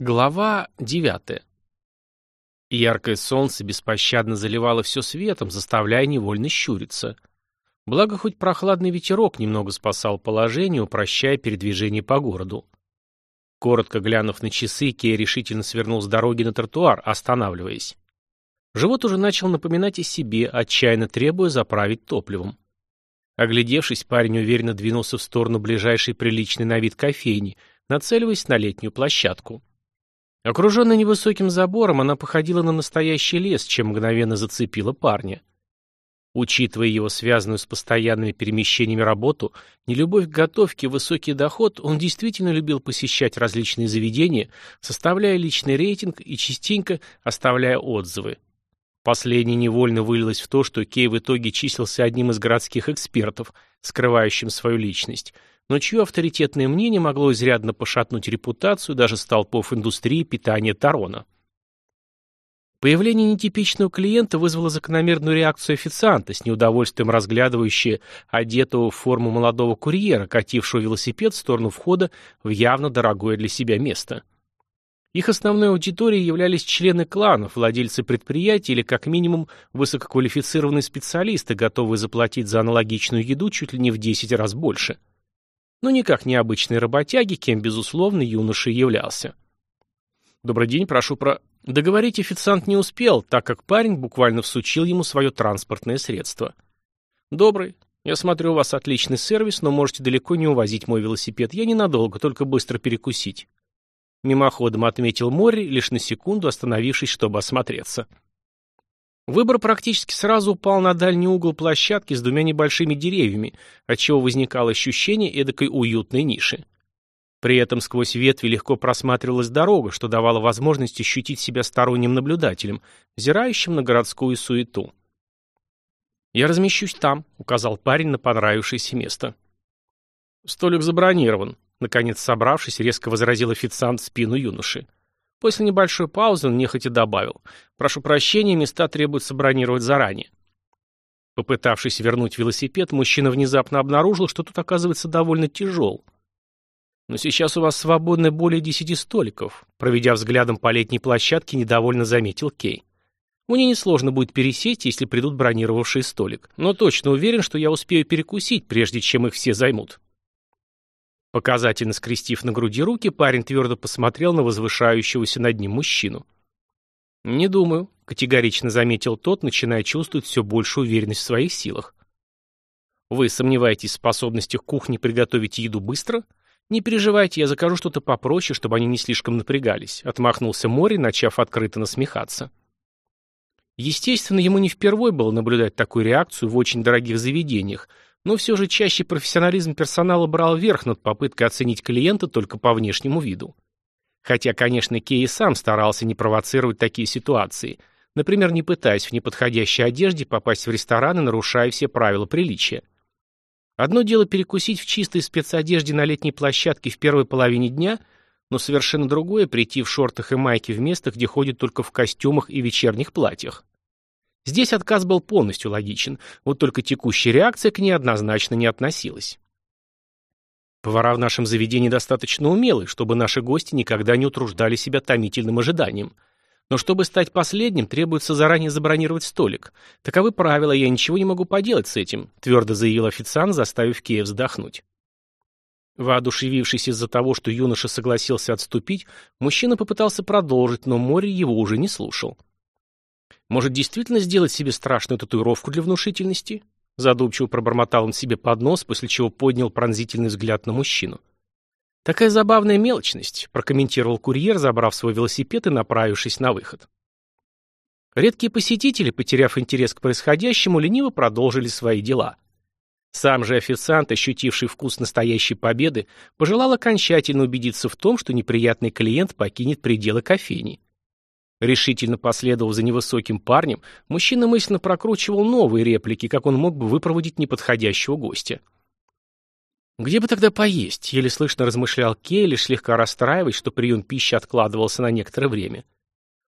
Глава девятая. Яркое солнце беспощадно заливало все светом, заставляя невольно щуриться. Благо, хоть прохладный ветерок немного спасал положение, упрощая передвижение по городу. Коротко глянув на часы, Кей решительно свернул с дороги на тротуар, останавливаясь. Живот уже начал напоминать о себе, отчаянно требуя заправить топливом. Оглядевшись, парень уверенно двинулся в сторону ближайшей приличной на вид кофейни, нацеливаясь на летнюю площадку. Окруженная невысоким забором, она походила на настоящий лес, чем мгновенно зацепила парня. Учитывая его связанную с постоянными перемещениями работу, нелюбовь к готовке и высокий доход, он действительно любил посещать различные заведения, составляя личный рейтинг и частенько оставляя отзывы. Последнее невольно вылилось в то, что Кей в итоге числился одним из городских экспертов, скрывающим свою личность – но чье авторитетное мнение могло изрядно пошатнуть репутацию даже столпов индустрии питания Тарона. Появление нетипичного клиента вызвало закономерную реакцию официанта, с неудовольствием разглядывающего одетого в форму молодого курьера, катившего велосипед в сторону входа в явно дорогое для себя место. Их основной аудиторией являлись члены кланов, владельцы предприятий или, как минимум, высококвалифицированные специалисты, готовые заплатить за аналогичную еду чуть ли не в 10 раз больше – но никак не обычные работяги, кем, безусловно, юноша являлся. «Добрый день, прошу про...» Договорить официант не успел, так как парень буквально всучил ему свое транспортное средство. «Добрый. Я смотрю, у вас отличный сервис, но можете далеко не увозить мой велосипед. Я ненадолго, только быстро перекусить». Мимоходом отметил Мори, лишь на секунду остановившись, чтобы осмотреться. Выбор практически сразу упал на дальний угол площадки с двумя небольшими деревьями, отчего возникало ощущение эдакой уютной ниши. При этом сквозь ветви легко просматривалась дорога, что давало возможность ощутить себя сторонним наблюдателем, взирающим на городскую суету. «Я размещусь там», — указал парень на понравившееся место. «Столик забронирован», — наконец собравшись, резко возразил официант в спину юноши. После небольшой паузы он нехотя добавил. «Прошу прощения, места требуется бронировать заранее». Попытавшись вернуть велосипед, мужчина внезапно обнаружил, что тут оказывается довольно тяжел. «Но сейчас у вас свободны более десяти столиков», проведя взглядом по летней площадке, недовольно заметил Кей. «Мне несложно будет пересесть, если придут бронировавший столик, но точно уверен, что я успею перекусить, прежде чем их все займут». Показательно скрестив на груди руки, парень твердо посмотрел на возвышающегося над ним мужчину. «Не думаю», — категорично заметил тот, начиная чувствовать все большую уверенность в своих силах. «Вы сомневаетесь в способностях кухни приготовить еду быстро? Не переживайте, я закажу что-то попроще, чтобы они не слишком напрягались», — отмахнулся Мори, начав открыто насмехаться. Естественно, ему не впервой было наблюдать такую реакцию в очень дорогих заведениях, но все же чаще профессионализм персонала брал верх над попыткой оценить клиента только по внешнему виду. Хотя, конечно, Кей сам старался не провоцировать такие ситуации, например, не пытаясь в неподходящей одежде попасть в ресторан и нарушая все правила приличия. Одно дело перекусить в чистой спецодежде на летней площадке в первой половине дня, но совершенно другое прийти в шортах и майке в место, где ходят только в костюмах и вечерних платьях. Здесь отказ был полностью логичен, вот только текущая реакция к ней однозначно не относилась. Повара в нашем заведении достаточно умелы, чтобы наши гости никогда не утруждали себя томительным ожиданием. Но чтобы стать последним, требуется заранее забронировать столик. Таковы правила, я ничего не могу поделать с этим, твердо заявил официант, заставив Кея вздохнуть. Воодушевившись из-за того, что юноша согласился отступить, мужчина попытался продолжить, но море его уже не слушал. Может, действительно сделать себе страшную татуировку для внушительности? Задумчиво пробормотал он себе под нос, после чего поднял пронзительный взгляд на мужчину. «Такая забавная мелочность», — прокомментировал курьер, забрав свой велосипед и направившись на выход. Редкие посетители, потеряв интерес к происходящему, лениво продолжили свои дела. Сам же официант, ощутивший вкус настоящей победы, пожелал окончательно убедиться в том, что неприятный клиент покинет пределы кофейни. Решительно последовав за невысоким парнем, мужчина мысленно прокручивал новые реплики, как он мог бы выпроводить неподходящего гостя. «Где бы тогда поесть?» — еле слышно размышлял Кей, лишь слегка расстраиваясь, что прием пищи откладывался на некоторое время.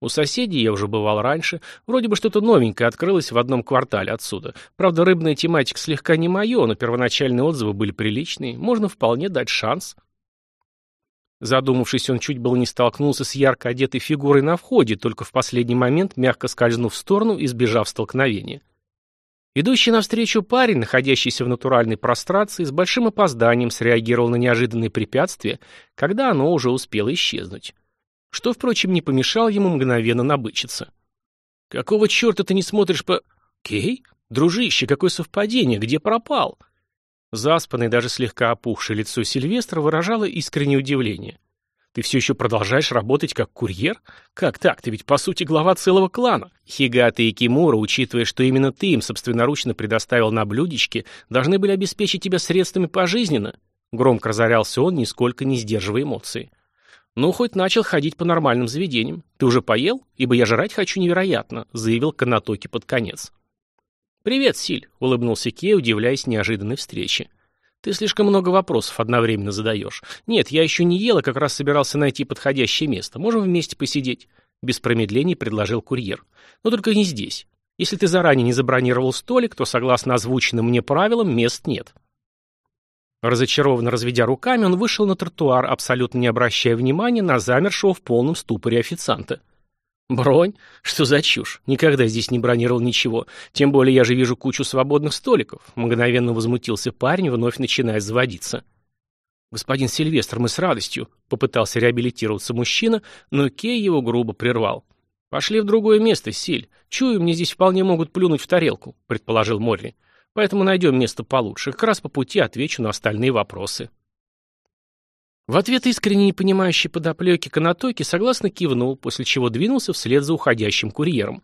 У соседей я уже бывал раньше. Вроде бы что-то новенькое открылось в одном квартале отсюда. Правда, рыбная тематика слегка не мое, но первоначальные отзывы были приличные. Можно вполне дать шанс. Задумавшись, он чуть было не столкнулся с ярко одетой фигурой на входе, только в последний момент, мягко скользнув в сторону, избежав столкновения. Идущий навстречу парень, находящийся в натуральной прострации, с большим опозданием среагировал на неожиданное препятствие, когда оно уже успело исчезнуть. Что, впрочем, не помешало ему мгновенно набычиться. «Какого черта ты не смотришь по...» «Кей? Дружище, какое совпадение, где пропал?» Заспанное, даже слегка опухшее лицо Сильвестра выражало искреннее удивление. Ты все еще продолжаешь работать как курьер? Как так? Ты ведь, по сути, глава целого клана. Хигата и Кимура, учитывая, что именно ты им собственноручно предоставил на блюдечке, должны были обеспечить тебя средствами пожизненно. Громко разорялся он, нисколько не сдерживая эмоций. «Ну, хоть начал ходить по нормальным заведениям. Ты уже поел? Ибо я жрать хочу невероятно», — заявил Канатоки под конец. «Привет, Силь», — улыбнулся Кей, удивляясь неожиданной встрече. Ты слишком много вопросов одновременно задаешь. Нет, я еще не ел, а как раз собирался найти подходящее место. Можем вместе посидеть?» Без промедлений предложил курьер. «Но только не здесь. Если ты заранее не забронировал столик, то, согласно озвученным мне правилам, мест нет». Разочарованно разведя руками, он вышел на тротуар, абсолютно не обращая внимания на замершего в полном ступоре официанта. «Бронь? Что за чушь? Никогда здесь не бронировал ничего. Тем более я же вижу кучу свободных столиков». Мгновенно возмутился парень, вновь начиная заводиться. «Господин Сильвестр, мы с радостью», — попытался реабилитироваться мужчина, но Кей его грубо прервал. «Пошли в другое место, Силь. Чую, мне здесь вполне могут плюнуть в тарелку», — предположил Морри. «Поэтому найдем место получше. Как раз по пути отвечу на остальные вопросы». В ответ искренне не понимающий подоплеки Канатоки согласно кивнул, после чего двинулся вслед за уходящим курьером.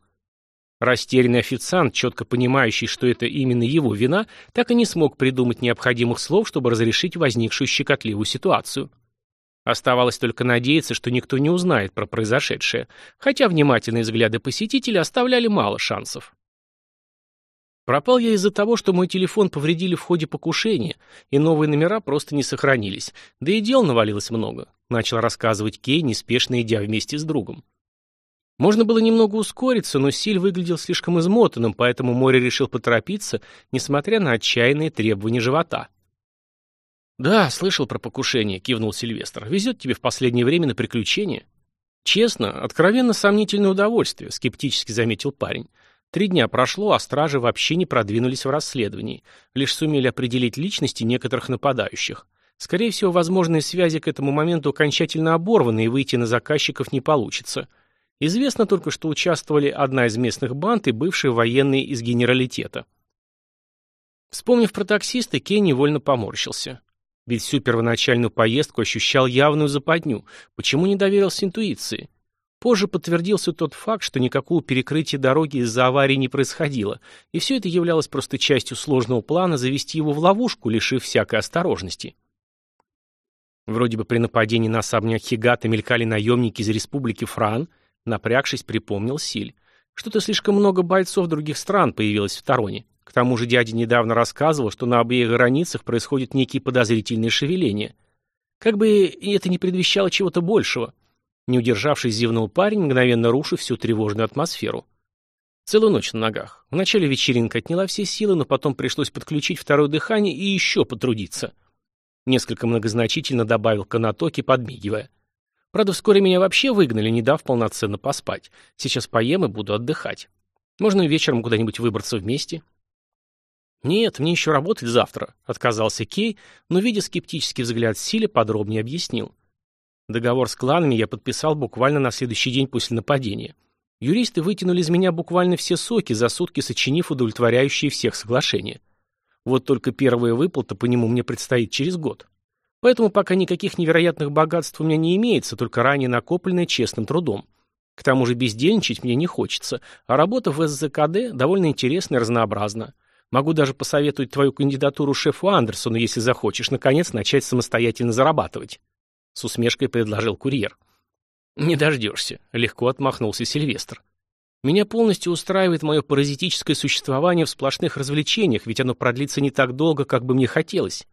Растерянный официант, четко понимающий, что это именно его вина, так и не смог придумать необходимых слов, чтобы разрешить возникшую щекотливую ситуацию. Оставалось только надеяться, что никто не узнает про произошедшее, хотя внимательные взгляды посетителей оставляли мало шансов. Пропал я из-за того, что мой телефон повредили в ходе покушения, и новые номера просто не сохранились, да и дел навалилось много, начал рассказывать Кей, неспешно идя вместе с другом. Можно было немного ускориться, но Силь выглядел слишком измотанным, поэтому Море решил поторопиться, несмотря на отчаянные требования живота. «Да, слышал про покушение», — кивнул Сильвестр. «Везет тебе в последнее время на приключения». «Честно, откровенно сомнительное удовольствие», — скептически заметил парень. Три дня прошло, а стражи вообще не продвинулись в расследовании, лишь сумели определить личности некоторых нападающих. Скорее всего, возможные связи к этому моменту окончательно оборваны, и выйти на заказчиков не получится. Известно только, что участвовали одна из местных банд и бывшие военные из генералитета. Вспомнив про таксиста, Кей невольно поморщился. Ведь всю первоначальную поездку ощущал явную западню. Почему не доверился интуиции? Позже подтвердился тот факт, что никакого перекрытия дороги из-за аварии не происходило, и все это являлось просто частью сложного плана завести его в ловушку, лишив всякой осторожности. Вроде бы при нападении на особняк Хигата мелькали наемники из республики Фран, напрягшись, припомнил Силь. Что-то слишком много бойцов других стран появилось в Тароне. К тому же дядя недавно рассказывал, что на обеих границах происходят некие подозрительные шевеления. Как бы это не предвещало чего-то большего. Не удержавшись, зевнул парень, мгновенно рушив всю тревожную атмосферу. Целую ночь на ногах. Вначале вечеринка отняла все силы, но потом пришлось подключить второе дыхание и еще потрудиться. Несколько многозначительно добавил Канатоки, подмигивая. Правда, вскоре меня вообще выгнали, не дав полноценно поспать. Сейчас поем и буду отдыхать. Можно вечером куда-нибудь выбраться вместе. «Нет, мне еще работать завтра», — отказался Кей, но, видя скептический взгляд Сили, подробнее объяснил. Договор с кланами я подписал буквально на следующий день после нападения. Юристы вытянули из меня буквально все соки, за сутки сочинив удовлетворяющие всех соглашения. Вот только первая выплата по нему мне предстоит через год. Поэтому пока никаких невероятных богатств у меня не имеется, только ранее накопленное честным трудом. К тому же бездельничать мне не хочется, а работа в СЗКД довольно интересна и разнообразна. Могу даже посоветовать твою кандидатуру шефу Андерсону, если захочешь, наконец, начать самостоятельно зарабатывать. — с усмешкой предложил курьер. «Не дождешься», — легко отмахнулся Сильвестр. «Меня полностью устраивает мое паразитическое существование в сплошных развлечениях, ведь оно продлится не так долго, как бы мне хотелось».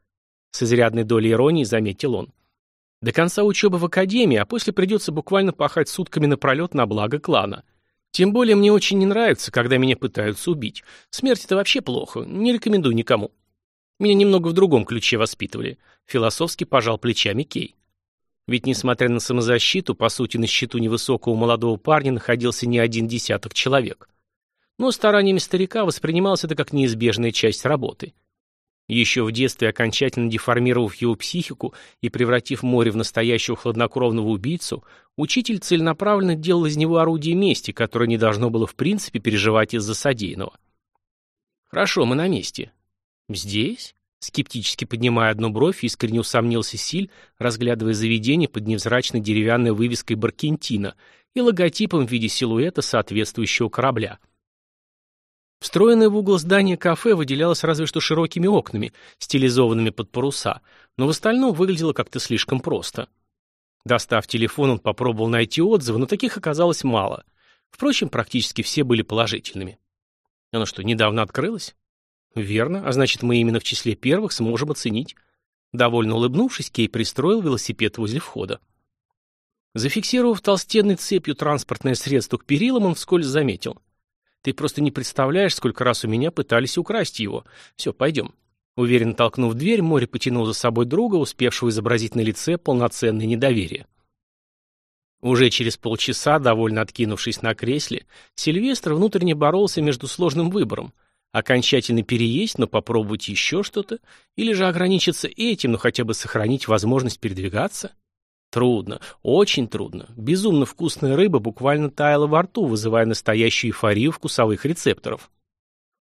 С изрядной долей иронии заметил он. «До конца учебы в академии, а после придется буквально пахать сутками напролет на благо клана. Тем более мне очень не нравится, когда меня пытаются убить. Смерть — это вообще плохо, не рекомендую никому». Меня немного в другом ключе воспитывали. Философски пожал плечами Кей. Ведь, несмотря на самозащиту, по сути, на счету невысокого молодого парня находился не один десяток человек. Но стараниями старика воспринималось это как неизбежная часть работы. Еще в детстве, окончательно деформировав его психику и превратив море в настоящего хладнокровного убийцу, учитель целенаправленно делал из него орудие мести, которое не должно было в принципе переживать из-за содеянного. «Хорошо, мы на месте». «Здесь?» Скептически поднимая одну бровь, искренне усомнился Силь, разглядывая заведение под невзрачной деревянной вывеской Баркентина и логотипом в виде силуэта соответствующего корабля. Встроенное в угол здания кафе выделялось разве что широкими окнами, стилизованными под паруса, но в остальном выглядело как-то слишком просто. Достав телефон, он попробовал найти отзывы, но таких оказалось мало. Впрочем, практически все были положительными. Оно что, недавно открылось? Верно, а значит, мы именно в числе первых сможем оценить. Довольно улыбнувшись, Кей пристроил велосипед возле входа. Зафиксировав толстенной цепью транспортное средство к перилам, он вскользь заметил. Ты просто не представляешь, сколько раз у меня пытались украсть его. Все, пойдем. Уверенно толкнув дверь, море потянул за собой друга, успевшего изобразить на лице полноценное недоверие. Уже через полчаса, довольно откинувшись на кресле, Сильвестр внутренне боролся между сложным выбором – окончательно переесть, но попробовать еще что-то, или же ограничиться этим, но хотя бы сохранить возможность передвигаться. Трудно, очень трудно. Безумно вкусная рыба буквально таяла во рту, вызывая настоящую эйфорию вкусовых рецепторов.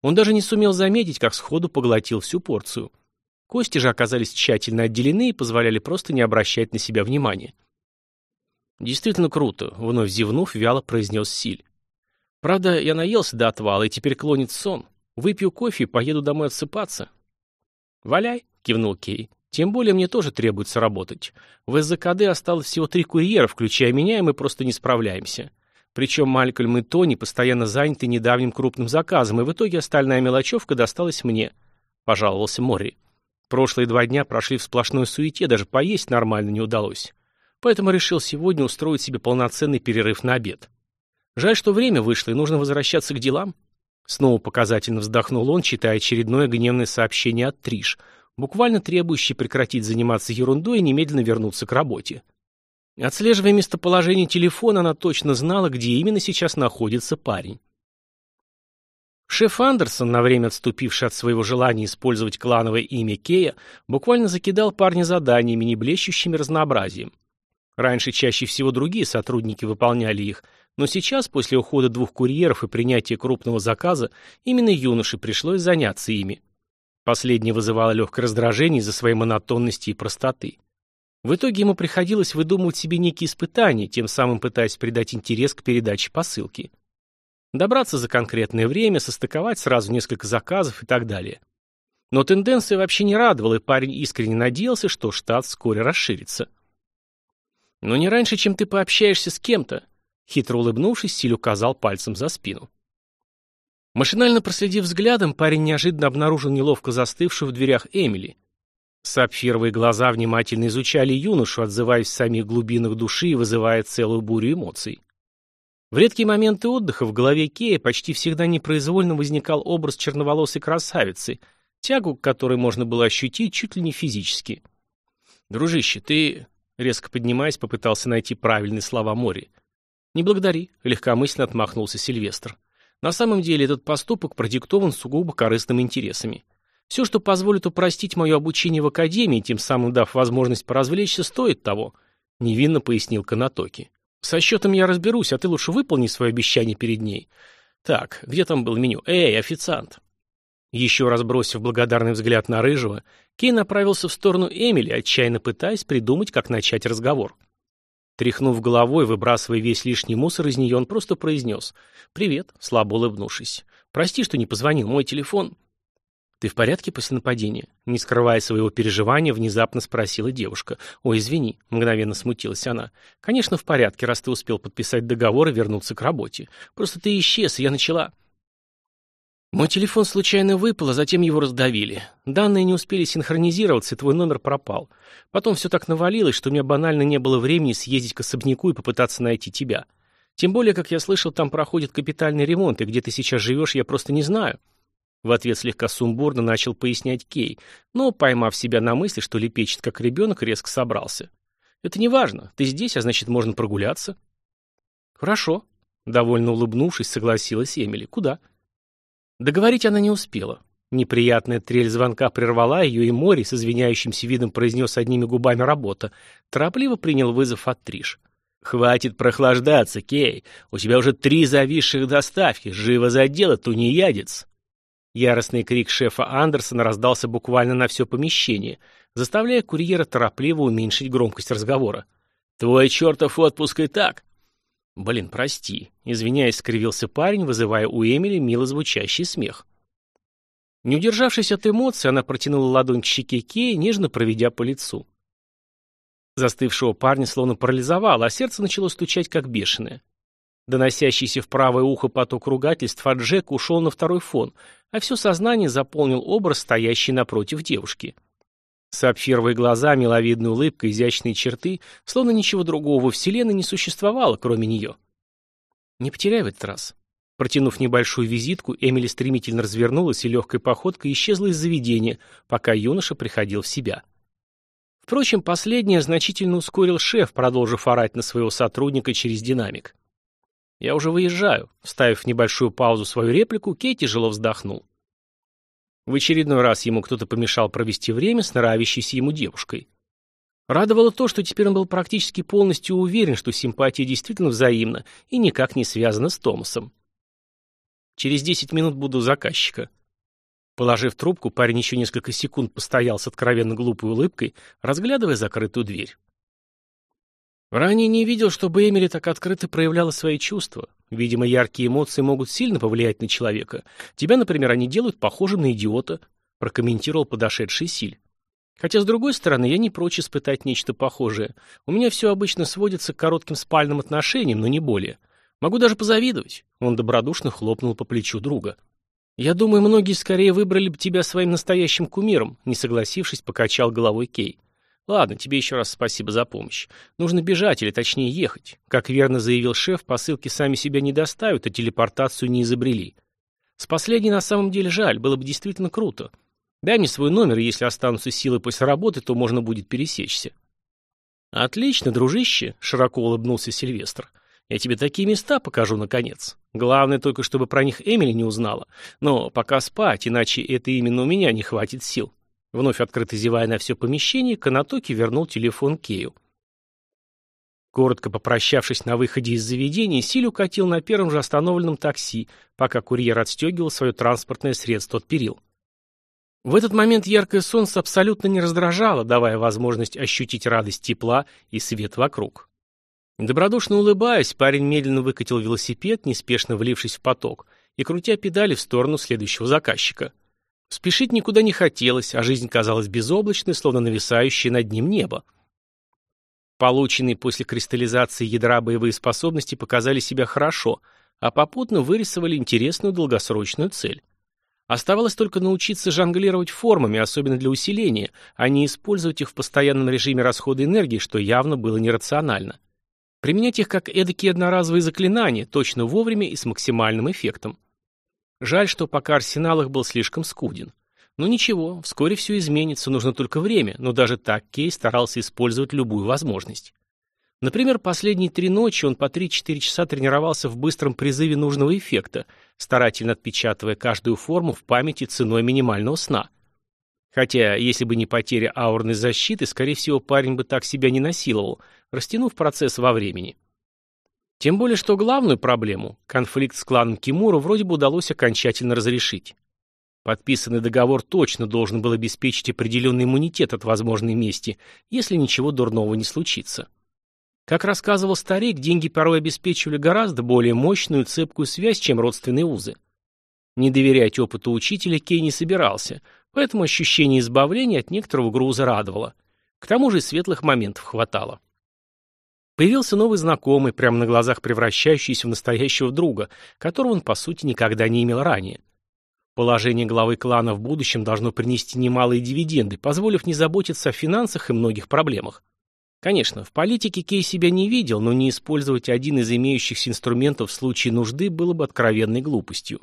Он даже не сумел заметить, как сходу поглотил всю порцию. Кости же оказались тщательно отделены и позволяли просто не обращать на себя внимания. «Действительно круто», — вновь зевнув, вяло произнес Силь. «Правда, я наелся до отвала и теперь клонит сон. Выпью кофе и поеду домой отсыпаться». «Валяй», — кивнул Кей. Тем более мне тоже требуется работать. В СЗКД осталось всего три курьера, включая меня, и мы просто не справляемся. Причем Малькольм и Тони постоянно заняты недавним крупным заказом, и в итоге остальная мелочевка досталась мне», — пожаловался Мори. «Прошлые два дня прошли в сплошной суете, даже поесть нормально не удалось. Поэтому решил сегодня устроить себе полноценный перерыв на обед. Жаль, что время вышло, и нужно возвращаться к делам». Снова показательно вздохнул он, читая очередное гневное сообщение от Триш — буквально требующий прекратить заниматься ерундой и немедленно вернуться к работе. Отслеживая местоположение телефона, она точно знала, где именно сейчас находится парень. Шеф Андерсон, на время отступивший от своего желания использовать клановое имя Кея, буквально закидал парня заданиями, не блещущими разнообразием. Раньше чаще всего другие сотрудники выполняли их, но сейчас, после ухода двух курьеров и принятия крупного заказа, именно юноше пришлось заняться ими. Последнее вызывало легкое раздражение из-за своей монотонности и простоты. В итоге ему приходилось выдумывать себе некие испытания, тем самым пытаясь придать интерес к передаче посылки. Добраться за конкретное время, состыковать сразу несколько заказов и так далее. Но тенденция вообще не радовала, и парень искренне надеялся, что штат вскоре расширится. «Но не раньше, чем ты пообщаешься с кем-то», хитро улыбнувшись, Силь указал пальцем за спину. Машинально проследив взглядом, парень неожиданно обнаружил неловко застывшую в дверях Эмили. Сапфировые глаза внимательно изучали юношу, отзываясь в самих глубинах души и вызывая целую бурю эмоций. В редкие моменты отдыха в голове Кея почти всегда непроизвольно возникал образ черноволосой красавицы, тягу к которой можно было ощутить чуть ли не физически. «Дружище, ты...» — резко поднимаясь, попытался найти правильные слова Мори. «Не благодари», — легкомысленно отмахнулся Сильвестр. На самом деле этот поступок продиктован сугубо корыстными интересами. Все, что позволит упростить мое обучение в академии, тем самым дав возможность поразвлечься, стоит того, невинно пояснил Канатоки. Со счетом я разберусь, а ты лучше выполни свое обещание перед ней. Так, где там был меню? Эй, официант! Еще раз бросив благодарный взгляд на Рыжего, Кей направился в сторону Эмили, отчаянно пытаясь придумать, как начать разговор. Тряхнув головой, выбрасывая весь лишний мусор из нее, он просто произнес «Привет», слабо улыбнувшись. «Прости, что не позвонил, мой телефон...» «Ты в порядке после нападения?» Не скрывая своего переживания, внезапно спросила девушка. «Ой, извини», — мгновенно смутилась она. «Конечно, в порядке, раз ты успел подписать договор и вернуться к работе. Просто ты исчез, я начала...» Мой телефон случайно выпал, а затем его раздавили. Данные не успели синхронизироваться, и твой номер пропал. Потом все так навалилось, что у меня банально не было времени съездить к особняку и попытаться найти тебя. Тем более, как я слышал, там проходит капитальный ремонт, и где ты сейчас живешь, я просто не знаю. В ответ слегка сумбурно начал пояснять Кей, но, поймав себя на мысли, что лепечет как ребенок, резко собрался. Это не важно. Ты здесь, а значит, можно прогуляться. Хорошо. Довольно улыбнувшись, согласилась Эмили. Куда? Договорить она не успела. Неприятная трель звонка прервала ее, и Мори с извиняющимся видом произнес одними губами работа. Торопливо принял вызов от Триш. «Хватит прохлаждаться, Кей. У тебя уже три зависших доставки. Живо за дело, тунеядец!» Яростный крик шефа Андерсона раздался буквально на все помещение, заставляя курьера торопливо уменьшить громкость разговора. «Твой чертов отпуск и так!» «Блин, прости», — извиняясь, скривился парень, вызывая у Эмили мило звучащий смех. Не удержавшись от эмоций, она протянула ладонь к щеке Кея, нежно проведя по лицу. Застывшего парня словно парализовало, а сердце начало стучать как бешеное. Доносящийся в правое ухо поток ругательств от Джека ушел на второй фон, а все сознание заполнил образ, стоящий напротив девушки. Сапфировые глаза, миловидная улыбка, изящные черты, словно ничего другого во вселенной не существовало, кроме нее. Не потеряй в этот раз. Протянув небольшую визитку, Эмили стремительно развернулась и легкой походкой исчезла из заведения, пока юноша приходил в себя. Впрочем, последнее значительно ускорил шеф, продолжив орать на своего сотрудника через динамик. «Я уже выезжаю», — вставив в небольшую паузу свою реплику, Кей тяжело вздохнул. В очередной раз ему кто-то помешал провести время с нравящейся ему девушкой. Радовало то, что теперь он был практически полностью уверен, что симпатия действительно взаимна и никак не связана с Томасом. Через десять минут буду заказчика. Положив трубку, парень еще несколько секунд постоял с откровенно глупой улыбкой, разглядывая закрытую дверь. Ранее не видел, чтобы Эмили так открыто проявляла свои чувства. Видимо, яркие эмоции могут сильно повлиять на человека. Тебя, например, они делают похожим на идиота, прокомментировал подошедший Силь. Хотя, с другой стороны, я не прочь испытать нечто похожее. У меня все обычно сводится к коротким спальным отношениям, но не более. Могу даже позавидовать. Он добродушно хлопнул по плечу друга. Я думаю, многие скорее выбрали бы тебя своим настоящим кумиром, не согласившись, покачал головой Кей. Ладно, тебе еще раз спасибо за помощь. Нужно бежать, или точнее ехать. Как верно заявил шеф, посылки сами себя не доставят, а телепортацию не изобрели. С последней на самом деле жаль, было бы действительно круто. Дай мне свой номер, если останутся силы после работы, то можно будет пересечься. Отлично, дружище, широко улыбнулся Сильвестр. Я тебе такие места покажу, наконец. Главное только, чтобы про них Эмили не узнала. Но пока спать, иначе это именно у меня не хватит сил. Вновь открыто зевая на все помещение, Канатоки вернул телефон Кею. Коротко попрощавшись на выходе из заведения, Силь укатил на первом же остановленном такси, пока курьер отстегивал свое транспортное средство от перил. В этот момент яркое солнце абсолютно не раздражало, давая возможность ощутить радость тепла и свет вокруг. Добродушно улыбаясь, парень медленно выкатил велосипед, неспешно влившись в поток, и крутя педали в сторону следующего заказчика. Спешить никуда не хотелось, а жизнь казалась безоблачной, словно нависающей над ним небо. Полученные после кристаллизации ядра боевые способности показали себя хорошо, а попутно вырисовали интересную долгосрочную цель. Оставалось только научиться жонглировать формами, особенно для усиления, а не использовать их в постоянном режиме расхода энергии, что явно было нерационально. Применять их как эдакие одноразовые заклинания, точно вовремя и с максимальным эффектом. Жаль, что пока арсенал их был слишком скуден. Но ничего, вскоре все изменится, нужно только время, но даже так Кей старался использовать любую возможность. Например, последние три ночи он по 3-4 часа тренировался в быстром призыве нужного эффекта, старательно отпечатывая каждую форму в памяти ценой минимального сна. Хотя, если бы не потеря аурной защиты, скорее всего, парень бы так себя не насиловал, растянув процесс во времени. Тем более, что главную проблему, конфликт с кланом Кимура, вроде бы удалось окончательно разрешить. Подписанный договор точно должен был обеспечить определенный иммунитет от возможной мести, если ничего дурного не случится. Как рассказывал старик, деньги порой обеспечивали гораздо более мощную цепкую связь, чем родственные узы. Не доверять опыту учителя Кей не собирался, поэтому ощущение избавления от некоторого груза радовало. К тому же и светлых моментов хватало. Появился новый знакомый, прямо на глазах превращающийся в настоящего друга, которого он, по сути, никогда не имел ранее. Положение главы клана в будущем должно принести немалые дивиденды, позволив не заботиться о финансах и многих проблемах. Конечно, в политике Кей себя не видел, но не использовать один из имеющихся инструментов в случае нужды было бы откровенной глупостью.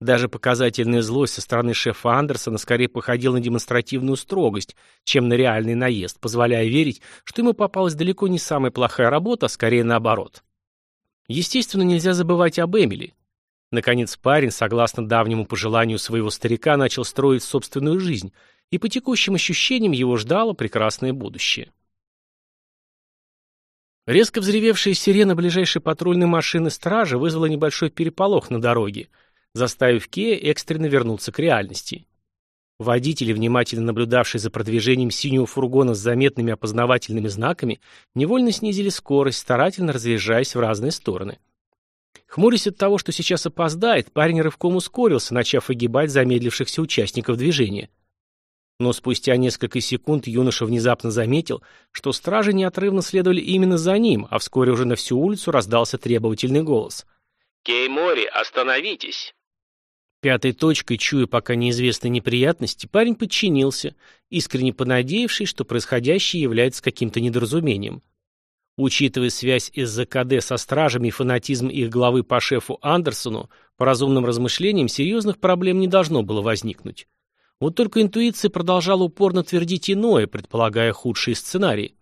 Даже показательная злость со стороны шефа Андерсона скорее походила на демонстративную строгость, чем на реальный наезд, позволяя верить, что ему попалась далеко не самая плохая работа, а скорее наоборот. Естественно, нельзя забывать об Эмили. Наконец парень, согласно давнему пожеланию своего старика, начал строить собственную жизнь, и по текущим ощущениям его ждало прекрасное будущее. Резко взревевшая сирена ближайшей патрульной машины стражи вызвала небольшой переполох на дороге – заставив Кея экстренно вернуться к реальности. Водители, внимательно наблюдавшие за продвижением синего фургона с заметными опознавательными знаками, невольно снизили скорость, старательно разъезжаясь в разные стороны. Хмурясь от того, что сейчас опоздает, парень рывком ускорился, начав огибать замедлившихся участников движения. Но спустя несколько секунд юноша внезапно заметил, что стражи неотрывно следовали именно за ним, а вскоре уже на всю улицу раздался требовательный голос. «Кей Мори, остановитесь!» Пятой точкой, чуя пока неизвестные неприятности, парень подчинился, искренне понадеявшись, что происходящее является каким-то недоразумением. Учитывая связь СЗКД со стражами и фанатизм их главы по шефу Андерсону, по разумным размышлениям серьезных проблем не должно было возникнуть. Вот только интуиция продолжала упорно твердить иное, предполагая худшие сценарии.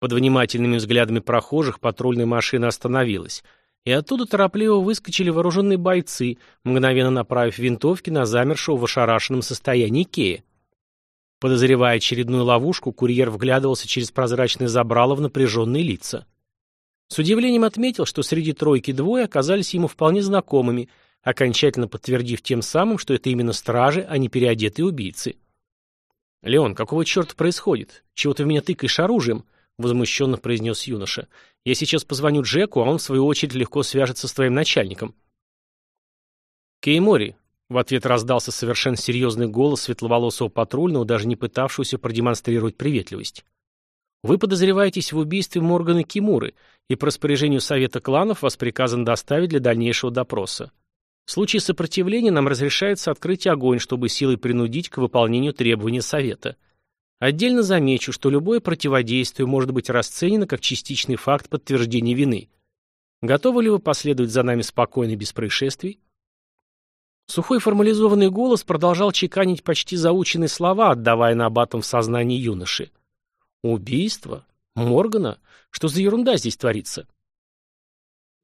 Под внимательными взглядами прохожих патрульная машина остановилась – и оттуда торопливо выскочили вооруженные бойцы, мгновенно направив винтовки на замершего в ошарашенном состоянии Кея. Подозревая очередную ловушку, курьер вглядывался через прозрачное забрало в напряженные лица. С удивлением отметил, что среди тройки двое оказались ему вполне знакомыми, окончательно подтвердив тем самым, что это именно стражи, а не переодетые убийцы. «Леон, какого черта происходит? Чего ты в меня тыкаешь оружием?» — возмущенно произнес юноша. «Я сейчас позвоню Джеку, а он, в свою очередь, легко свяжется с твоим начальником». «Кеймори», — в ответ раздался совершенно серьезный голос светловолосого патрульного, даже не пытавшегося продемонстрировать приветливость. «Вы подозреваетесь в убийстве Моргана Кимуры, и по распоряжению Совета кланов вас приказано доставить для дальнейшего допроса. В случае сопротивления нам разрешается открыть огонь, чтобы силой принудить к выполнению требований Совета». Отдельно замечу, что любое противодействие может быть расценено как частичный факт подтверждения вины. Готовы ли вы последовать за нами спокойно и без происшествий? Сухой формализованный голос продолжал чеканить почти заученные слова, отдавая на батом в сознании юноши. Убийство? Моргана? Что за ерунда здесь творится?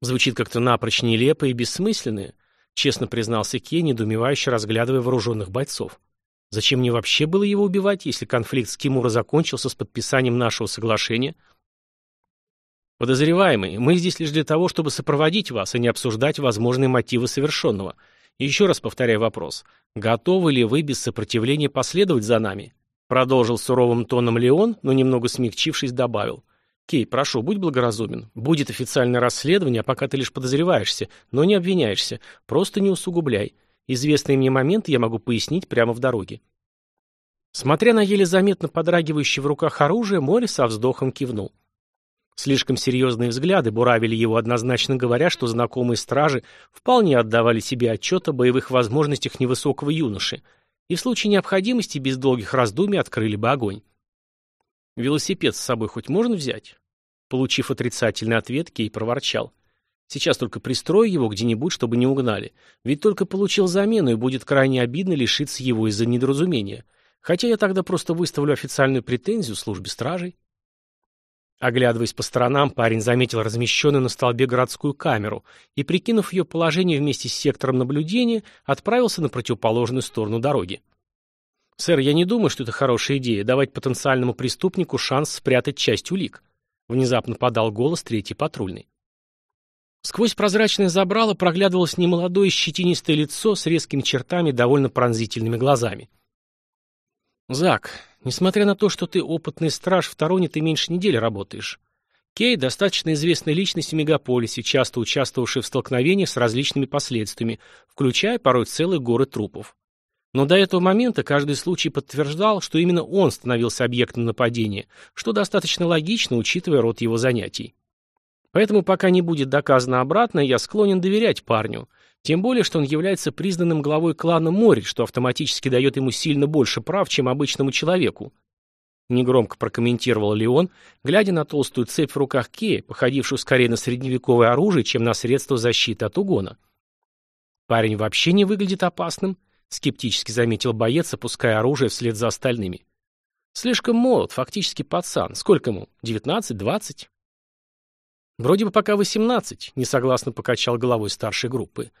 Звучит как-то напрочь нелепо и бессмысленно, честно признался Кей, недоумевающе разглядывая вооруженных бойцов. Зачем мне вообще было его убивать, если конфликт с Кимура закончился с подписанием нашего соглашения? Подозреваемый, мы здесь лишь для того, чтобы сопроводить вас и не обсуждать возможные мотивы совершенного. Еще раз повторяю вопрос. Готовы ли вы без сопротивления последовать за нами? Продолжил суровым тоном Леон, но немного смягчившись, добавил. Кей, прошу, будь благоразумен. Будет официальное расследование, а пока ты лишь подозреваешься, но не обвиняешься. Просто не усугубляй. Известные мне моменты я могу пояснить прямо в дороге. Смотря на еле заметно подрагивающее в руках оружие, Мори со вздохом кивнул. Слишком серьезные взгляды буравили его, однозначно говоря, что знакомые стражи вполне отдавали себе отчет о боевых возможностях невысокого юноши и в случае необходимости без долгих раздумий открыли бы огонь. «Велосипед с собой хоть можно взять?» Получив отрицательный ответ, Кей проворчал. Сейчас только пристрою его где-нибудь, чтобы не угнали. Ведь только получил замену, и будет крайне обидно лишиться его из-за недоразумения. Хотя я тогда просто выставлю официальную претензию службе стражей. Оглядываясь по сторонам, парень заметил размещенную на столбе городскую камеру и, прикинув ее положение вместе с сектором наблюдения, отправился на противоположную сторону дороги. «Сэр, я не думаю, что это хорошая идея, давать потенциальному преступнику шанс спрятать часть улик», внезапно подал голос третий патрульный. Сквозь прозрачное забрало проглядывалось немолодое щетинистое лицо с резкими чертами и довольно пронзительными глазами. «Зак, несмотря на то, что ты опытный страж, в Тороне ты меньше недели работаешь. Кей – достаточно известная личность в мегаполисе, часто участвовавшая в столкновениях с различными последствиями, включая порой целые горы трупов. Но до этого момента каждый случай подтверждал, что именно он становился объектом нападения, что достаточно логично, учитывая род его занятий. Поэтому пока не будет доказано обратное, я склонен доверять парню. Тем более, что он является признанным главой клана Морич, что автоматически дает ему сильно больше прав, чем обычному человеку. Негромко прокомментировал Леон, глядя на толстую цепь в руках Кея, походившую скорее на средневековое оружие, чем на средство защиты от угона. Парень вообще не выглядит опасным, скептически заметил боец, опуская оружие вслед за остальными. Слишком молод, фактически пацан. Сколько ему? Девятнадцать, двадцать? Вроде бы пока восемнадцать, несогласно покачал головой старшей группы.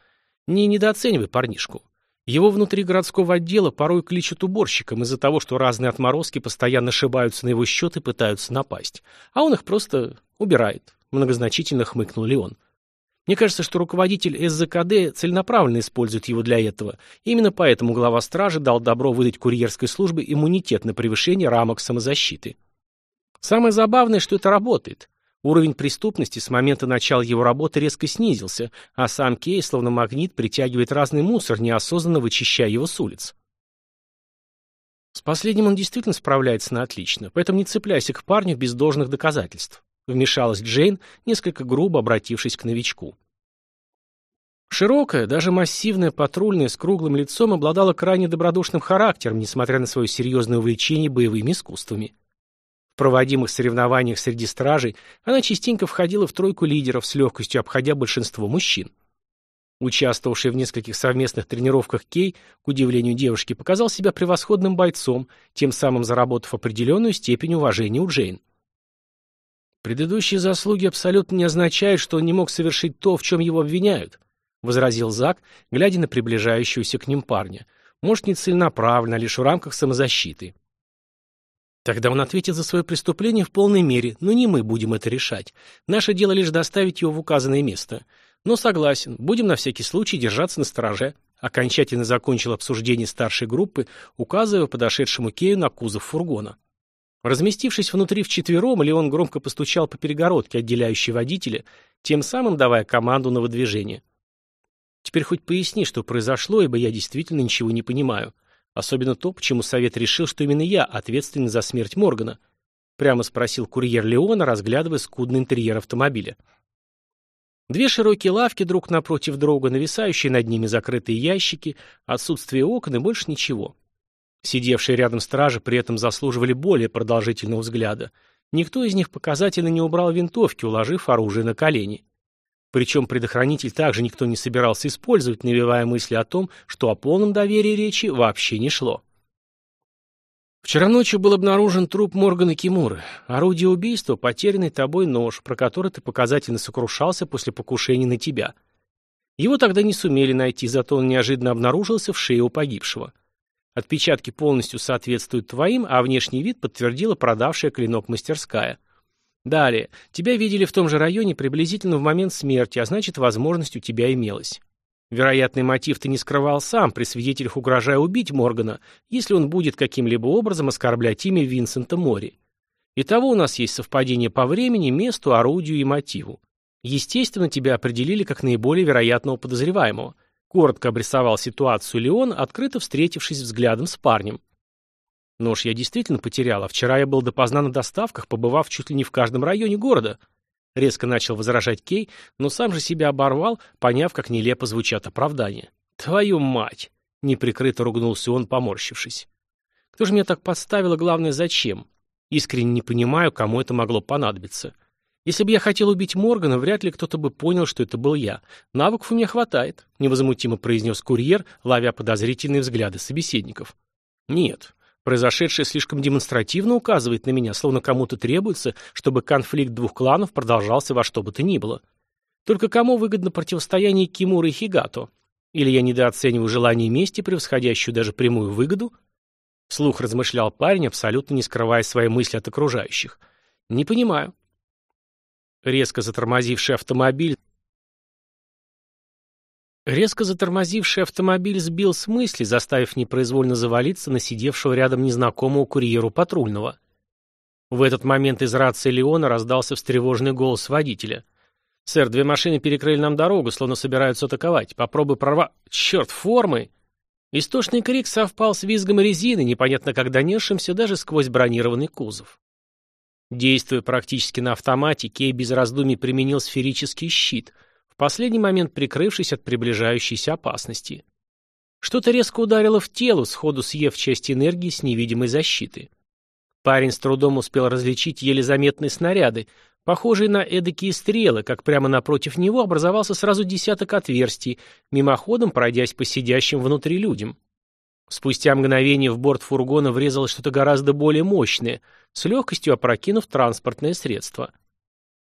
Не недооценивай парнишку. Его внутри городского отдела порой кличут уборщиком из-за того, что разные отморозки постоянно ошибаются на его счет и пытаются напасть. А он их просто убирает. Многозначительно хмыкнул Леон. Мне кажется, что руководитель СЗКД целенаправленно использует его для этого. именно поэтому глава стражи дал добро выдать курьерской службе иммунитет на превышение рамок самозащиты. Самое забавное, что это работает. Уровень преступности с момента начала его работы резко снизился, а сам Кей, словно магнит, притягивает разный мусор, неосознанно вычищая его с улиц. С последним он действительно справляется на отлично, поэтому не цепляйся к парню без должных доказательств. Вмешалась Джейн, несколько грубо обратившись к новичку. Широкая, даже массивная патрульная с круглым лицом обладала крайне добродушным характером, несмотря на свое серьезное увлечение боевыми искусствами. В проводимых соревнованиях среди стражей она частенько входила в тройку лидеров, с легкостью обходя большинство мужчин. Участвовавший в нескольких совместных тренировках Кей, к удивлению девушки, показал себя превосходным бойцом, тем самым заработав определенную степень уважения у Джейн. «Предыдущие заслуги абсолютно не означают, что он не мог совершить то, в чем его обвиняют», возразил Зак, глядя на приближающегося к ним парня. «Может, не целенаправленно, а лишь в рамках самозащиты». Тогда он ответит за свое преступление в полной мере, но не мы будем это решать. Наше дело лишь доставить его в указанное место. Но согласен, будем на всякий случай держаться на стороже. Окончательно закончил обсуждение старшей группы, указывая подошедшему Кею на кузов фургона. Разместившись внутри вчетвером, Леон громко постучал по перегородке, отделяющей водителя, тем самым давая команду на выдвижение. Теперь хоть поясни, что произошло, ибо я действительно ничего не понимаю. Особенно то, почему совет решил, что именно я ответственен за смерть Моргана. Прямо спросил курьер Леона, разглядывая скудный интерьер автомобиля. Две широкие лавки друг напротив друга, нависающие над ними закрытые ящики, отсутствие окон и больше ничего. Сидевшие рядом стражи при этом заслуживали более продолжительного взгляда. Никто из них показательно не убрал винтовки, уложив оружие на колени. Причем предохранитель также никто не собирался использовать, навевая мысли о том, что о полном доверии речи вообще не шло. Вчера ночью был обнаружен труп Моргана Кимуры. Орудие убийства — потерянный тобой нож, про который ты показательно сокрушался после покушения на тебя. Его тогда не сумели найти, зато он неожиданно обнаружился в шее у погибшего. Отпечатки полностью соответствуют твоим, а внешний вид подтвердила продавшая клинок мастерская — Далее. Тебя видели в том же районе приблизительно в момент смерти, а значит, возможность у тебя имелась. Вероятный мотив ты не скрывал сам, при свидетелях угрожая убить Моргана, если он будет каким-либо образом оскорблять имя Винсента Мори. Итого у нас есть совпадение по времени, месту, орудию и мотиву. Естественно, тебя определили как наиболее вероятного подозреваемого. Коротко обрисовал ситуацию Леон, открыто встретившись взглядом с парнем. Нож я действительно потерял, а вчера я был допоздна на доставках, побывав чуть ли не в каждом районе города. Резко начал возражать Кей, но сам же себя оборвал, поняв, как нелепо звучат оправдания. «Твою мать!» — неприкрыто ругнулся он, поморщившись. «Кто же меня так подставил, главное, зачем? Искренне не понимаю, кому это могло понадобиться. Если бы я хотел убить Моргана, вряд ли кто-то бы понял, что это был я. Навыков у меня хватает», — невозмутимо произнес курьер, ловя подозрительные взгляды собеседников. «Нет, Произошедшее слишком демонстративно указывает на меня, словно кому-то требуется, чтобы конфликт двух кланов продолжался во что бы то ни было. Только кому выгодно противостояние Кимура и Хигато? Или я недооцениваю желание мести, превосходящую даже прямую выгоду? Слух размышлял парень, абсолютно не скрывая свои мысли от окружающих. Не понимаю. Резко затормозивший автомобиль Резко затормозивший автомобиль сбил с мысли, заставив непроизвольно завалиться на сидевшего рядом незнакомого курьеру патрульного. В этот момент из рации Леона раздался встревоженный голос водителя. «Сэр, две машины перекрыли нам дорогу, словно собираются атаковать. Попробуй прорва... Черт, формы!» Истошный крик совпал с визгом резины, непонятно как донесшимся даже сквозь бронированный кузов. Действуя практически на автомате, Кей без раздумий применил сферический щит — последний момент прикрывшись от приближающейся опасности. Что-то резко ударило в тело, сходу съев часть энергии с невидимой защиты. Парень с трудом успел различить еле заметные снаряды, похожие на эдакие стрелы, как прямо напротив него образовался сразу десяток отверстий, мимоходом пройдясь по сидящим внутри людям. Спустя мгновение в борт фургона врезалось что-то гораздо более мощное, с легкостью опрокинув транспортное средство.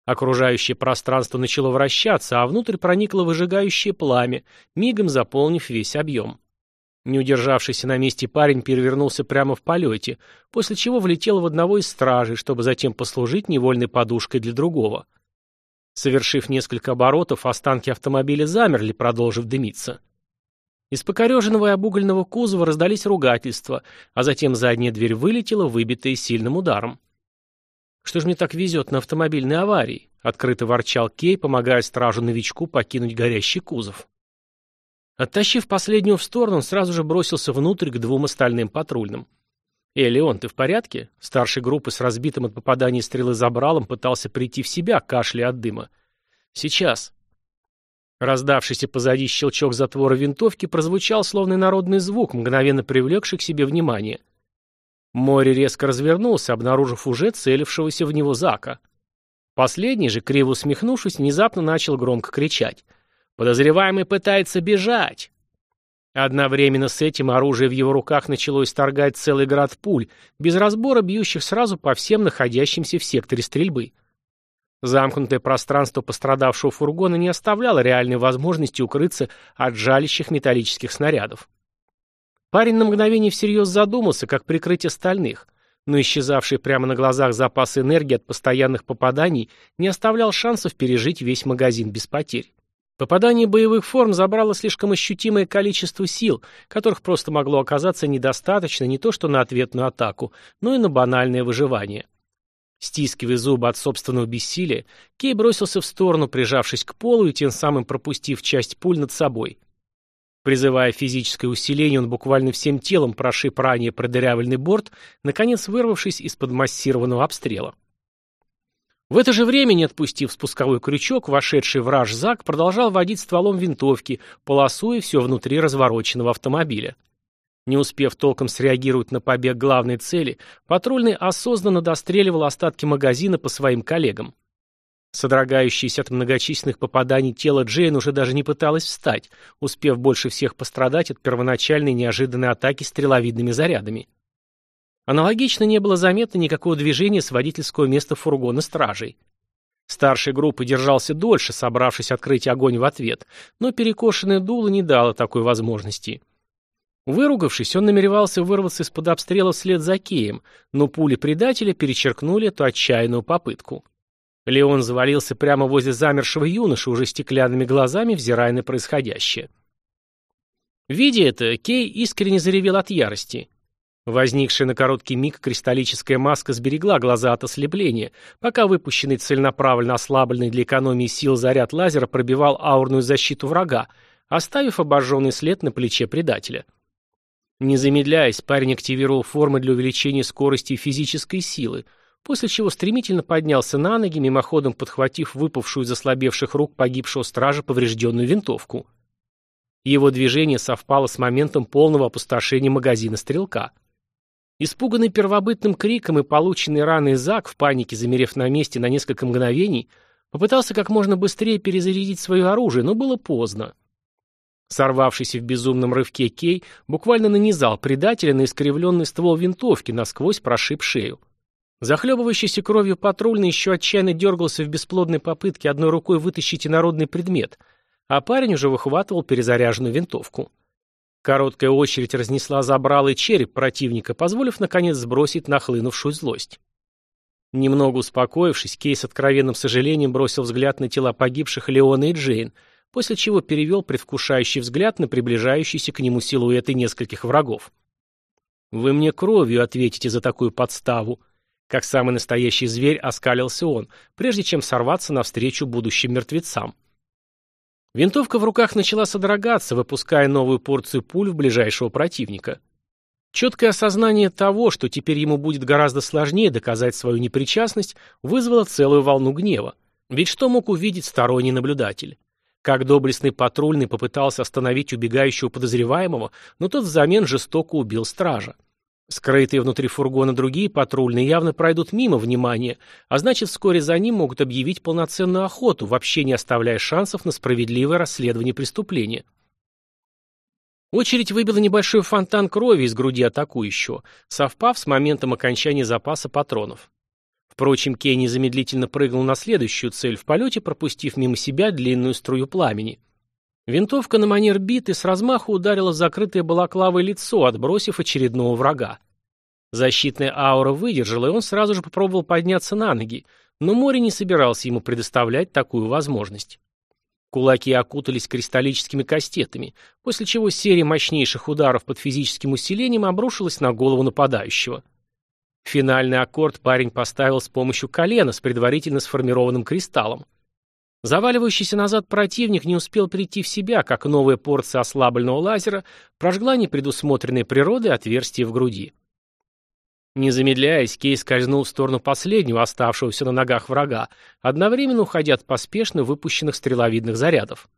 Окружающее пространство начало вращаться, а внутрь проникло выжигающее пламя, мигом заполнив весь объем. Не удержавшийся на месте парень перевернулся прямо в полете, после чего влетел в одного из стражей, чтобы затем послужить невольной подушкой для другого. Совершив несколько оборотов, останки автомобиля замерли, продолжив дымиться. Из покореженного и обугленного кузова раздались ругательства, а затем задняя дверь вылетела, выбитая сильным ударом. «Что ж мне так везет на автомобильной аварии?» — открыто ворчал Кей, помогая стражу-новичку покинуть горящий кузов. Оттащив последнюю в сторону, он сразу же бросился внутрь к двум остальным патрульным. «Эй, Леон, ты в порядке?» Старший группы с разбитым от попадания стрелы забралом пытался прийти в себя, кашляя от дыма. «Сейчас». Раздавшийся позади щелчок затвора винтовки прозвучал словно народный звук, мгновенно привлекший к себе внимание. Море резко развернулся, обнаружив уже целившегося в него Зака. Последний же, криво усмехнувшись, внезапно начал громко кричать — Подозреваемый пытается бежать. Одновременно с этим оружие в его руках начало исторгать целый град пуль, без разбора бьющих сразу по всем находящимся в секторе стрельбы. Замкнутое пространство пострадавшего фургона не оставляло реальной возможности укрыться от жалящих металлических снарядов. Парень на мгновение всерьез задумался, как прикрыть остальных, но исчезавший прямо на глазах запас энергии от постоянных попаданий не оставлял шансов пережить весь магазин без потерь. Попадание боевых форм забрало слишком ощутимое количество сил, которых просто могло оказаться недостаточно не то что на ответную атаку, но и на банальное выживание. Стискивая зубы от собственного бессилия, Кей бросился в сторону, прижавшись к полу и тем самым пропустив часть пуль над собой. Призывая физическое усиление, он буквально всем телом прошиб ранее продырявленный борт, наконец вырвавшись из-под массированного обстрела. В это же время, не отпустив спусковой крючок, вошедший враж Зак продолжал водить стволом винтовки, полосуя все внутри развороченного автомобиля. Не успев толком среагировать на побег главной цели, патрульный осознанно достреливал остатки магазина по своим коллегам. Содрогающееся от многочисленных попаданий тело Джейн уже даже не пыталось встать, успев больше всех пострадать от первоначальной неожиданной атаки стреловидными зарядами. Аналогично не было заметно никакого движения с водительского места фургона стражей. Старший группы держался дольше, собравшись открыть огонь в ответ, но перекошенное дуло не дало такой возможности. Выругавшись, он намеревался вырваться из-под обстрела вслед за Кеем, но пули предателя перечеркнули эту отчаянную попытку. Леон завалился прямо возле замершего юноши, уже стеклянными глазами взирая на происходящее. Видя это, Кей искренне заревел от ярости. Возникшая на короткий миг кристаллическая маска сберегла глаза от ослепления, пока выпущенный целенаправленно ослабленный для экономии сил заряд лазера пробивал аурную защиту врага, оставив обожженный след на плече предателя. Не замедляясь, парень активировал формы для увеличения скорости и физической силы, после чего стремительно поднялся на ноги, мимоходом подхватив выпавшую из ослабевших рук погибшего стража поврежденную винтовку. Его движение совпало с моментом полного опустошения магазина стрелка — Испуганный первобытным криком и полученный раной Зак, в панике замерев на месте на несколько мгновений, попытался как можно быстрее перезарядить свое оружие, но было поздно. Сорвавшийся в безумном рывке Кей буквально нанизал предателя на искривленный ствол винтовки, насквозь прошиб шею. Захлебывающийся кровью патрульный еще отчаянно дергался в бесплодной попытке одной рукой вытащить инородный предмет, а парень уже выхватывал перезаряженную винтовку. Короткая очередь разнесла забралый череп противника, позволив, наконец, сбросить нахлынувшую злость. Немного успокоившись, Кей с откровенным сожалением бросил взгляд на тела погибших Леона и Джейн, после чего перевел предвкушающий взгляд на приближающиеся к нему силуэты нескольких врагов. «Вы мне кровью ответите за такую подставу», как самый настоящий зверь оскалился он, прежде чем сорваться навстречу будущим мертвецам. Винтовка в руках начала содрогаться, выпуская новую порцию пуль в ближайшего противника. Четкое осознание того, что теперь ему будет гораздо сложнее доказать свою непричастность, вызвало целую волну гнева. Ведь что мог увидеть сторонний наблюдатель? Как доблестный патрульный попытался остановить убегающего подозреваемого, но тот взамен жестоко убил стража. Скрытые внутри фургона другие патрульные явно пройдут мимо внимания, а значит вскоре за ним могут объявить полноценную охоту, вообще не оставляя шансов на справедливое расследование преступления. Очередь выбила небольшой фонтан крови из груди атакующего, совпав с моментом окончания запаса патронов. Впрочем, Кей незамедлительно прыгнул на следующую цель в полете, пропустив мимо себя длинную струю пламени. Винтовка на манер биты с размаху ударила закрытое балаклавой лицо, отбросив очередного врага. Защитная аура выдержала, и он сразу же попробовал подняться на ноги, но море не собирался ему предоставлять такую возможность. Кулаки окутались кристаллическими кастетами, после чего серия мощнейших ударов под физическим усилением обрушилась на голову нападающего. Финальный аккорд парень поставил с помощью колена с предварительно сформированным кристаллом. Заваливающийся назад противник не успел прийти в себя, как новая порция ослабленного лазера прожгла непредусмотренной природой отверстие в груди. Не замедляясь, Кей скользнул в сторону последнего, оставшегося на ногах врага, одновременно уходя от поспешно выпущенных стреловидных зарядов.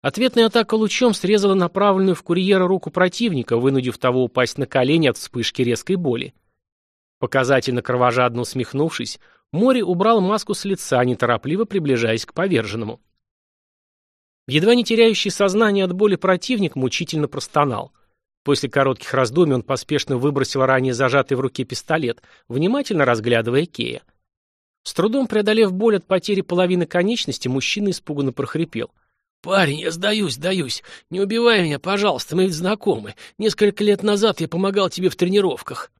Ответная атака лучом срезала направленную в курьера руку противника, вынудив того упасть на колени от вспышки резкой боли. Показательно кровожадно усмехнувшись, Мори убрал маску с лица, неторопливо приближаясь к поверженному. Едва не теряющий сознание от боли противник мучительно простонал. После коротких раздумий он поспешно выбросил ранее зажатый в руке пистолет, внимательно разглядывая Кея. С трудом преодолев боль от потери половины конечности, мужчина испуганно прохрипел. «Парень, я сдаюсь, сдаюсь. Не убивай меня, пожалуйста, мы ведь знакомы. Несколько лет назад я помогал тебе в тренировках».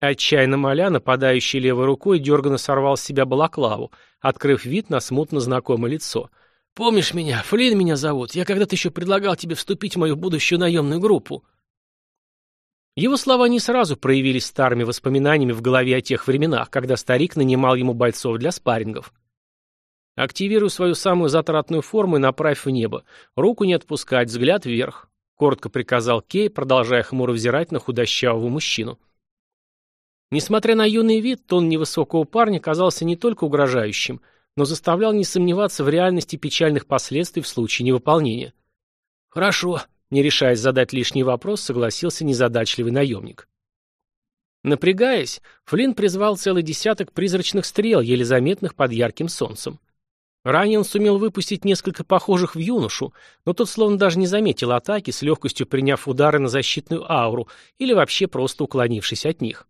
Отчаянно моля, нападающий левой рукой дерганно сорвал с себя балаклаву, открыв вид на смутно знакомое лицо. «Помнишь меня? Флин меня зовут. Я когда-то еще предлагал тебе вступить в мою будущую наемную группу». Его слова не сразу проявились старыми воспоминаниями в голове о тех временах, когда старик нанимал ему бойцов для спаррингов. «Активируй свою самую затратную форму и направь в небо. Руку не отпускать, взгляд вверх», — коротко приказал Кей, продолжая хмуро взирать на худощавого мужчину. Несмотря на юный вид, тон невысокого парня казался не только угрожающим, но заставлял не сомневаться в реальности печальных последствий в случае невыполнения. «Хорошо», — не решаясь задать лишний вопрос, согласился незадачливый наемник. Напрягаясь, Флинн призвал целый десяток призрачных стрел, еле заметных под ярким солнцем. Ранее он сумел выпустить несколько похожих в юношу, но тот словно даже не заметил атаки, с легкостью приняв удары на защитную ауру или вообще просто уклонившись от них.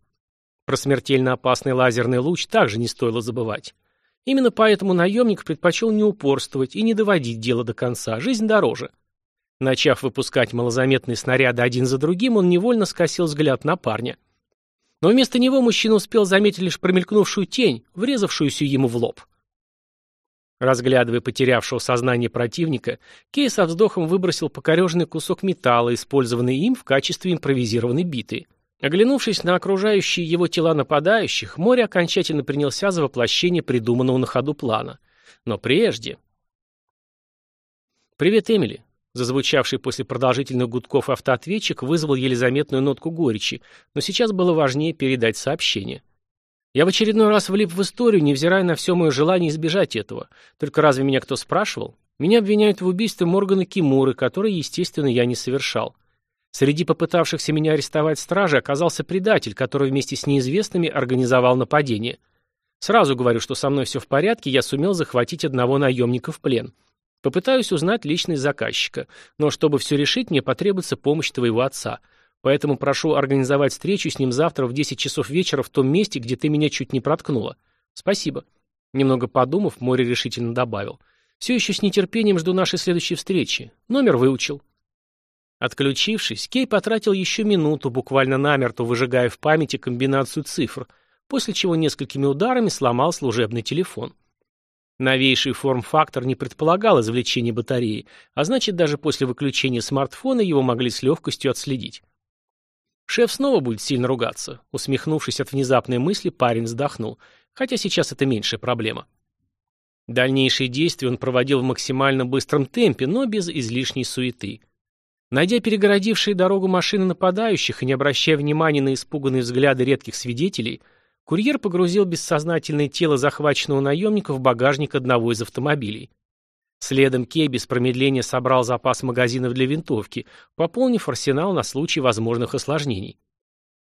Про смертельно опасный лазерный луч также не стоило забывать. Именно поэтому наемник предпочел не упорствовать и не доводить дело до конца, жизнь дороже. Начав выпускать малозаметные снаряды один за другим, он невольно скосил взгляд на парня. Но вместо него мужчина успел заметить лишь промелькнувшую тень, врезавшуюся ему в лоб. Разглядывая потерявшего сознание противника, Кей со вздохом выбросил покореженный кусок металла, использованный им в качестве импровизированной биты. Оглянувшись на окружающие его тела нападающих, море окончательно принялся за воплощение придуманного на ходу плана. Но прежде... «Привет, Эмили!» Зазвучавший после продолжительных гудков автоответчик вызвал еле заметную нотку горечи, но сейчас было важнее передать сообщение. Я в очередной раз влип в историю, невзирая на все мое желание избежать этого. Только разве меня кто спрашивал? Меня обвиняют в убийстве Моргана Кимуры, который, естественно, я не совершал. Среди попытавшихся меня арестовать стражи оказался предатель, который вместе с неизвестными организовал нападение. Сразу говорю, что со мной все в порядке, я сумел захватить одного наемника в плен. Попытаюсь узнать личность заказчика, но чтобы все решить, мне потребуется помощь твоего отца. Поэтому прошу организовать встречу с ним завтра в 10 часов вечера в том месте, где ты меня чуть не проткнула. Спасибо. Немного подумав, Мори решительно добавил. Все еще с нетерпением жду нашей следующей встречи. Номер выучил. Отключившись, Кей потратил еще минуту, буквально намертво выжигая в памяти комбинацию цифр, после чего несколькими ударами сломал служебный телефон. Новейший форм-фактор не предполагал извлечения батареи, а значит, даже после выключения смартфона его могли с легкостью отследить. Шеф снова будет сильно ругаться. Усмехнувшись от внезапной мысли, парень вздохнул, хотя сейчас это меньшая проблема. Дальнейшие действия он проводил в максимально быстром темпе, но без излишней суеты. Найдя перегородившие дорогу машины нападающих и не обращая внимания на испуганные взгляды редких свидетелей, курьер погрузил бессознательное тело захваченного наемника в багажник одного из автомобилей. Следом Кей без промедления собрал запас магазинов для винтовки, пополнив арсенал на случай возможных осложнений.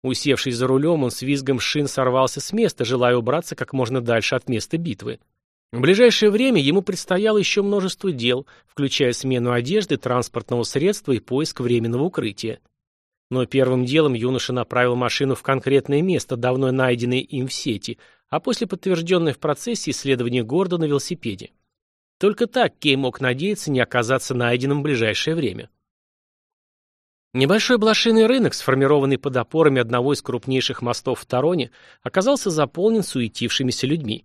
Усевшись за рулем, он с визгом шин сорвался с места, желая убраться как можно дальше от места битвы. В ближайшее время ему предстояло еще множество дел, включая смену одежды, транспортного средства и поиск временного укрытия. Но первым делом юноша направил машину в конкретное место, давно найденное им в сети, а после подтвержденное в процессе исследования города на велосипеде. Только так Кей мог надеяться не оказаться найденным в ближайшее время. Небольшой блошиный рынок, сформированный под опорами одного из крупнейших мостов в Тароне, оказался заполнен суетившимися людьми.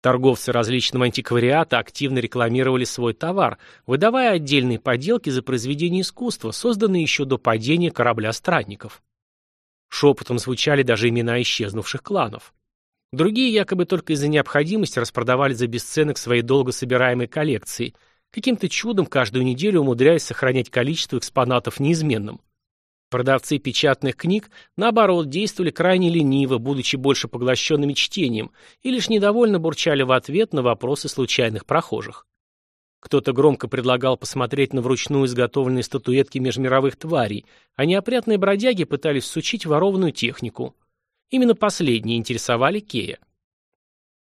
Торговцы различного антиквариата активно рекламировали свой товар, выдавая отдельные поделки за произведения искусства, созданные еще до падения корабля странников. Шепотом звучали даже имена исчезнувших кланов. Другие якобы только из-за необходимости распродавали за бесценок свои долго собираемые коллекции – каким-то чудом каждую неделю умудряясь сохранять количество экспонатов неизменным. Продавцы печатных книг, наоборот, действовали крайне лениво, будучи больше поглощенными чтением, и лишь недовольно бурчали в ответ на вопросы случайных прохожих. Кто-то громко предлагал посмотреть на вручную изготовленные статуэтки межмировых тварей, а неопрятные бродяги пытались сучить ворованную технику. Именно последние интересовали Кея.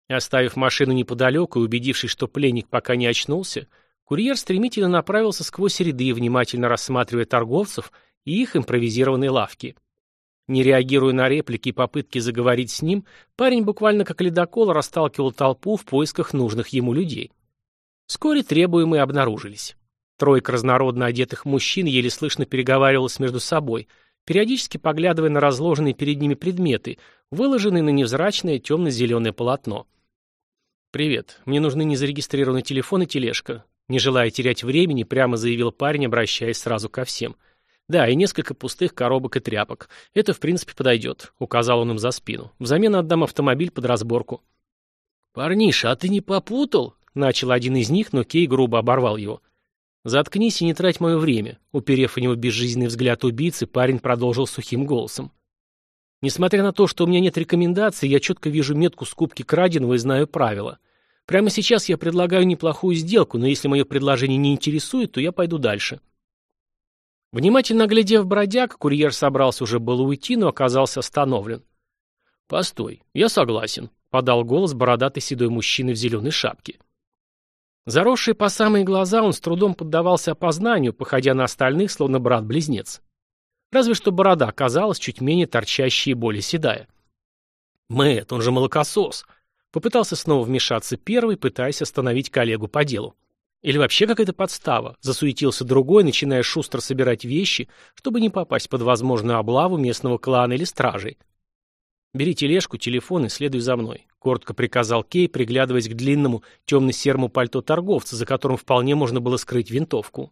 Оставив машину неподалеку и убедившись, что пленник пока не очнулся, Курьер стремительно направился сквозь ряды, внимательно рассматривая торговцев и их импровизированные лавки. Не реагируя на реплики и попытки заговорить с ним, парень буквально как ледокол расталкивал толпу в поисках нужных ему людей. Вскоре требуемые обнаружились. Тройка разнородно одетых мужчин еле слышно переговаривалась между собой, периодически поглядывая на разложенные перед ними предметы, выложенные на невзрачное темно-зеленое полотно. «Привет, мне нужны незарегистрированный телефон и тележка. Не желая терять времени, прямо заявил парень, обращаясь сразу ко всем. «Да, и несколько пустых коробок и тряпок. Это, в принципе, подойдет», — указал он им за спину. «Взамен отдам автомобиль под разборку». «Парниша, а ты не попутал?» — начал один из них, но Кей грубо оборвал его. «Заткнись и не трать мое время», — уперев в него безжизненный взгляд убийцы, парень продолжил сухим голосом. «Несмотря на то, что у меня нет рекомендаций, я четко вижу метку скупки краденого и знаю правила. Прямо сейчас я предлагаю неплохую сделку, но если мое предложение не интересует, то я пойду дальше. Внимательно глядев бродяг, курьер собрался уже было уйти, но оказался остановлен. «Постой, я согласен», — подал голос бородатый седой мужчины в зеленой шапке. Заросший по самые глаза, он с трудом поддавался опознанию, походя на остальных, словно брат-близнец. Разве что борода оказалась чуть менее торчащей и более седая. «Мэтт, он же молокосос», Попытался снова вмешаться первый, пытаясь остановить коллегу по делу. Или вообще какая-то подстава. Засуетился другой, начиная шустро собирать вещи, чтобы не попасть под возможную облаву местного клана или стражей. «Бери тележку, телефон и следуй за мной», — коротко приказал Кей, приглядываясь к длинному темно-серому пальто торговца, за которым вполне можно было скрыть винтовку.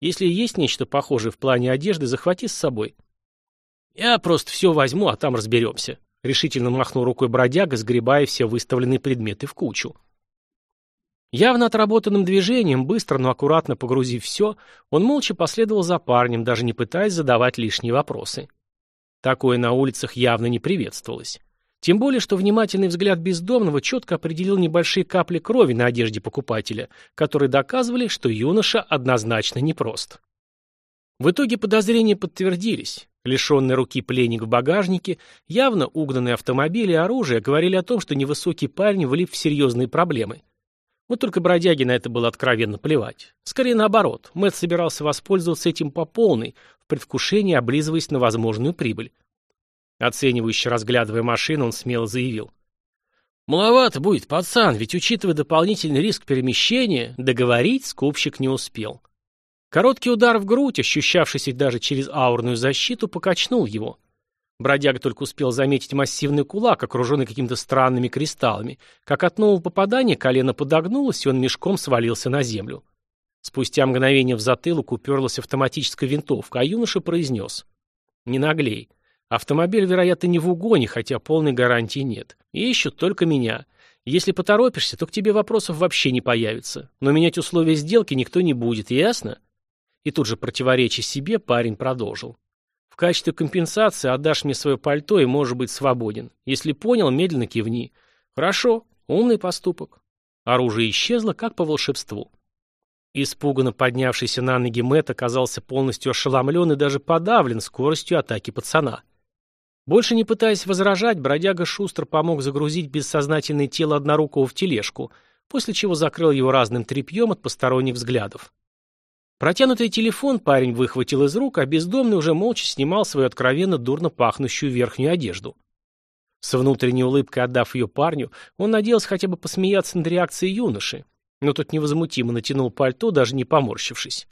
«Если есть нечто похожее в плане одежды, захвати с собой». «Я просто все возьму, а там разберемся», Решительно махнул рукой бродяга, сгребая все выставленные предметы в кучу. Явно отработанным движением, быстро, но аккуратно погрузив все, он молча последовал за парнем, даже не пытаясь задавать лишние вопросы. Такое на улицах явно не приветствовалось. Тем более, что внимательный взгляд бездомного четко определил небольшие капли крови на одежде покупателя, которые доказывали, что юноша однозначно непрост. В итоге подозрения подтвердились. Лишенный руки пленник в багажнике, явно угнанные автомобили и оружие говорили о том, что невысокий парень влип в серьезные проблемы. Вот только бродяге на это было откровенно плевать. Скорее наоборот, Мэтт собирался воспользоваться этим по полной, в предвкушении облизываясь на возможную прибыль. Оценивающе разглядывая машину, он смело заявил. «Маловато будет, пацан, ведь, учитывая дополнительный риск перемещения, договорить скупщик не успел. Короткий удар в грудь, ощущавшийся даже через аурную защиту, покачнул его. Бродяга только успел заметить массивный кулак, окруженный какими-то странными кристаллами. Как от нового попадания колено подогнулось, и он мешком свалился на землю. Спустя мгновение в затылок уперлась автоматическая винтовка, а юноша произнес. «Не наглей. Автомобиль, вероятно, не в угоне, хотя полной гарантии нет. И ищут только меня. Если поторопишься, то к тебе вопросов вообще не появится. Но менять условия сделки никто не будет, ясно?» И тут же противоречия себе парень продолжил. Качестве компенсации отдашь мне свое пальто и можешь быть свободен. Если понял, медленно кивни. Хорошо, умный поступок. Оружие исчезло, как по волшебству. Испуганно поднявшийся на ноги Мэтт оказался полностью ошеломлен и даже подавлен скоростью атаки пацана. Больше не пытаясь возражать, бродяга шустро помог загрузить бессознательное тело однорукого в тележку, после чего закрыл его разным тряпьем от посторонних взглядов. Протянутый телефон парень выхватил из рук, а бездомный уже молча снимал свою откровенно дурно пахнущую верхнюю одежду. С внутренней улыбкой отдав ее парню, он надеялся хотя бы посмеяться над реакцией юноши, но тот невозмутимо натянул пальто, даже не поморщившись.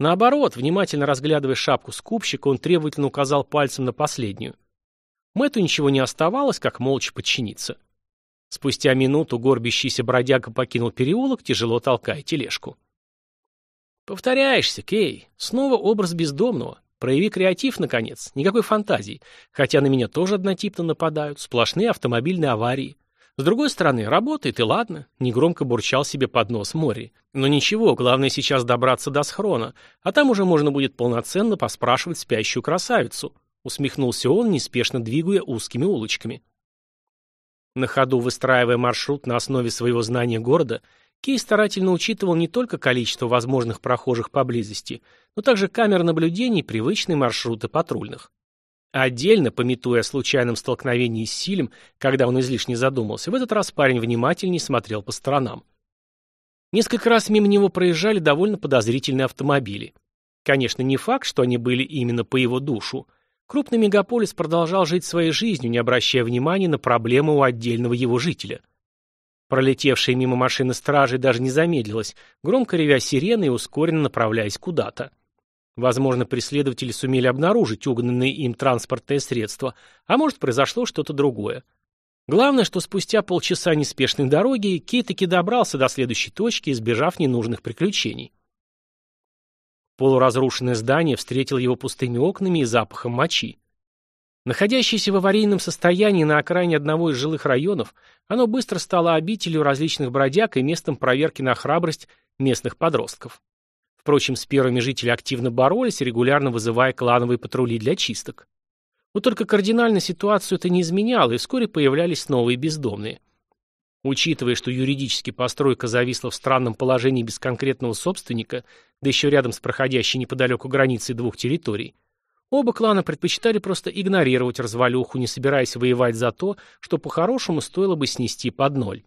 Наоборот, внимательно разглядывая шапку скупщика, он требовательно указал пальцем на последнюю. Мэтту ничего не оставалось, как молча подчиниться. Спустя минуту горбящийся бродяга покинул переулок, тяжело толкая тележку. Повторяешься, Кей. Снова образ бездомного. Прояви креатив, наконец. Никакой фантазии. Хотя на меня тоже однотипно нападают. Сплошные автомобильные аварии. С другой стороны, работает, и ладно. Негромко бурчал себе под нос Мори. Но ничего, главное сейчас добраться до схрона. А там уже можно будет полноценно поспрашивать спящую красавицу. Усмехнулся он, неспешно двигая узкими улочками. На ходу выстраивая маршрут на основе своего знания города, Кей старательно учитывал не только количество возможных прохожих поблизости, но также камер наблюдений и привычные маршруты патрульных. Отдельно, пометуя о случайном столкновении с Силем, когда он излишне задумался, в этот раз парень внимательнее смотрел по сторонам. Несколько раз мимо него проезжали довольно подозрительные автомобили. Конечно, не факт, что они были именно по его душу. Крупный мегаполис продолжал жить своей жизнью, не обращая внимания на проблемы у отдельного его жителя – Пролетевшая мимо машины стражей даже не замедлилась, громко ревя сирены и ускоренно направляясь куда-то. Возможно, преследователи сумели обнаружить угнанные им транспортное средство, а может, произошло что-то другое. Главное, что спустя полчаса неспешной дороги Кей таки добрался до следующей точки, избежав ненужных приключений. Полуразрушенное здание встретило его пустыми окнами и запахом мочи. Находящееся в аварийном состоянии на окраине одного из жилых районов, оно быстро стало обителью различных бродяг и местом проверки на храбрость местных подростков. Впрочем, с первыми жители активно боролись, регулярно вызывая клановые патрули для чисток. Но только кардинально ситуацию это не изменяло, и вскоре появлялись новые бездомные. Учитывая, что юридически постройка зависла в странном положении без конкретного собственника, да еще рядом с проходящей неподалеку границей двух территорий, Оба клана предпочитали просто игнорировать развалюху, не собираясь воевать за то, что по-хорошему стоило бы снести под ноль.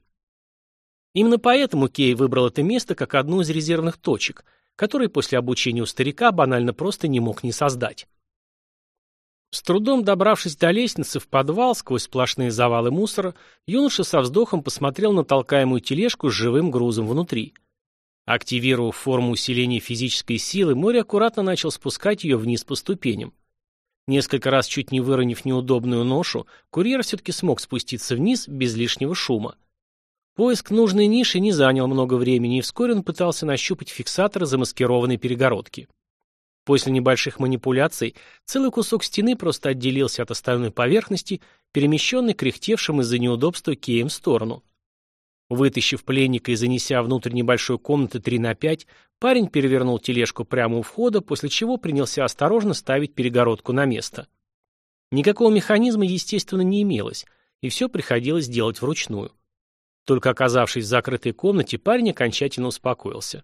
Именно поэтому Кей выбрал это место как одну из резервных точек, которые после обучения у старика банально просто не мог не создать. С трудом добравшись до лестницы в подвал сквозь сплошные завалы мусора, юноша со вздохом посмотрел на толкаемую тележку с живым грузом внутри – Активировав форму усиления физической силы, море аккуратно начал спускать ее вниз по ступеням. Несколько раз чуть не выронив неудобную ношу, курьер все-таки смог спуститься вниз без лишнего шума. Поиск нужной ниши не занял много времени, и вскоре он пытался нащупать фиксатор замаскированной перегородки. После небольших манипуляций целый кусок стены просто отделился от остальной поверхности, перемещенный кряхтевшим из-за неудобства Кеем в сторону. Вытащив пленника и занеся внутрь небольшой комнаты 3 на 5, парень перевернул тележку прямо у входа, после чего принялся осторожно ставить перегородку на место. Никакого механизма, естественно, не имелось, и все приходилось делать вручную. Только оказавшись в закрытой комнате, парень окончательно успокоился.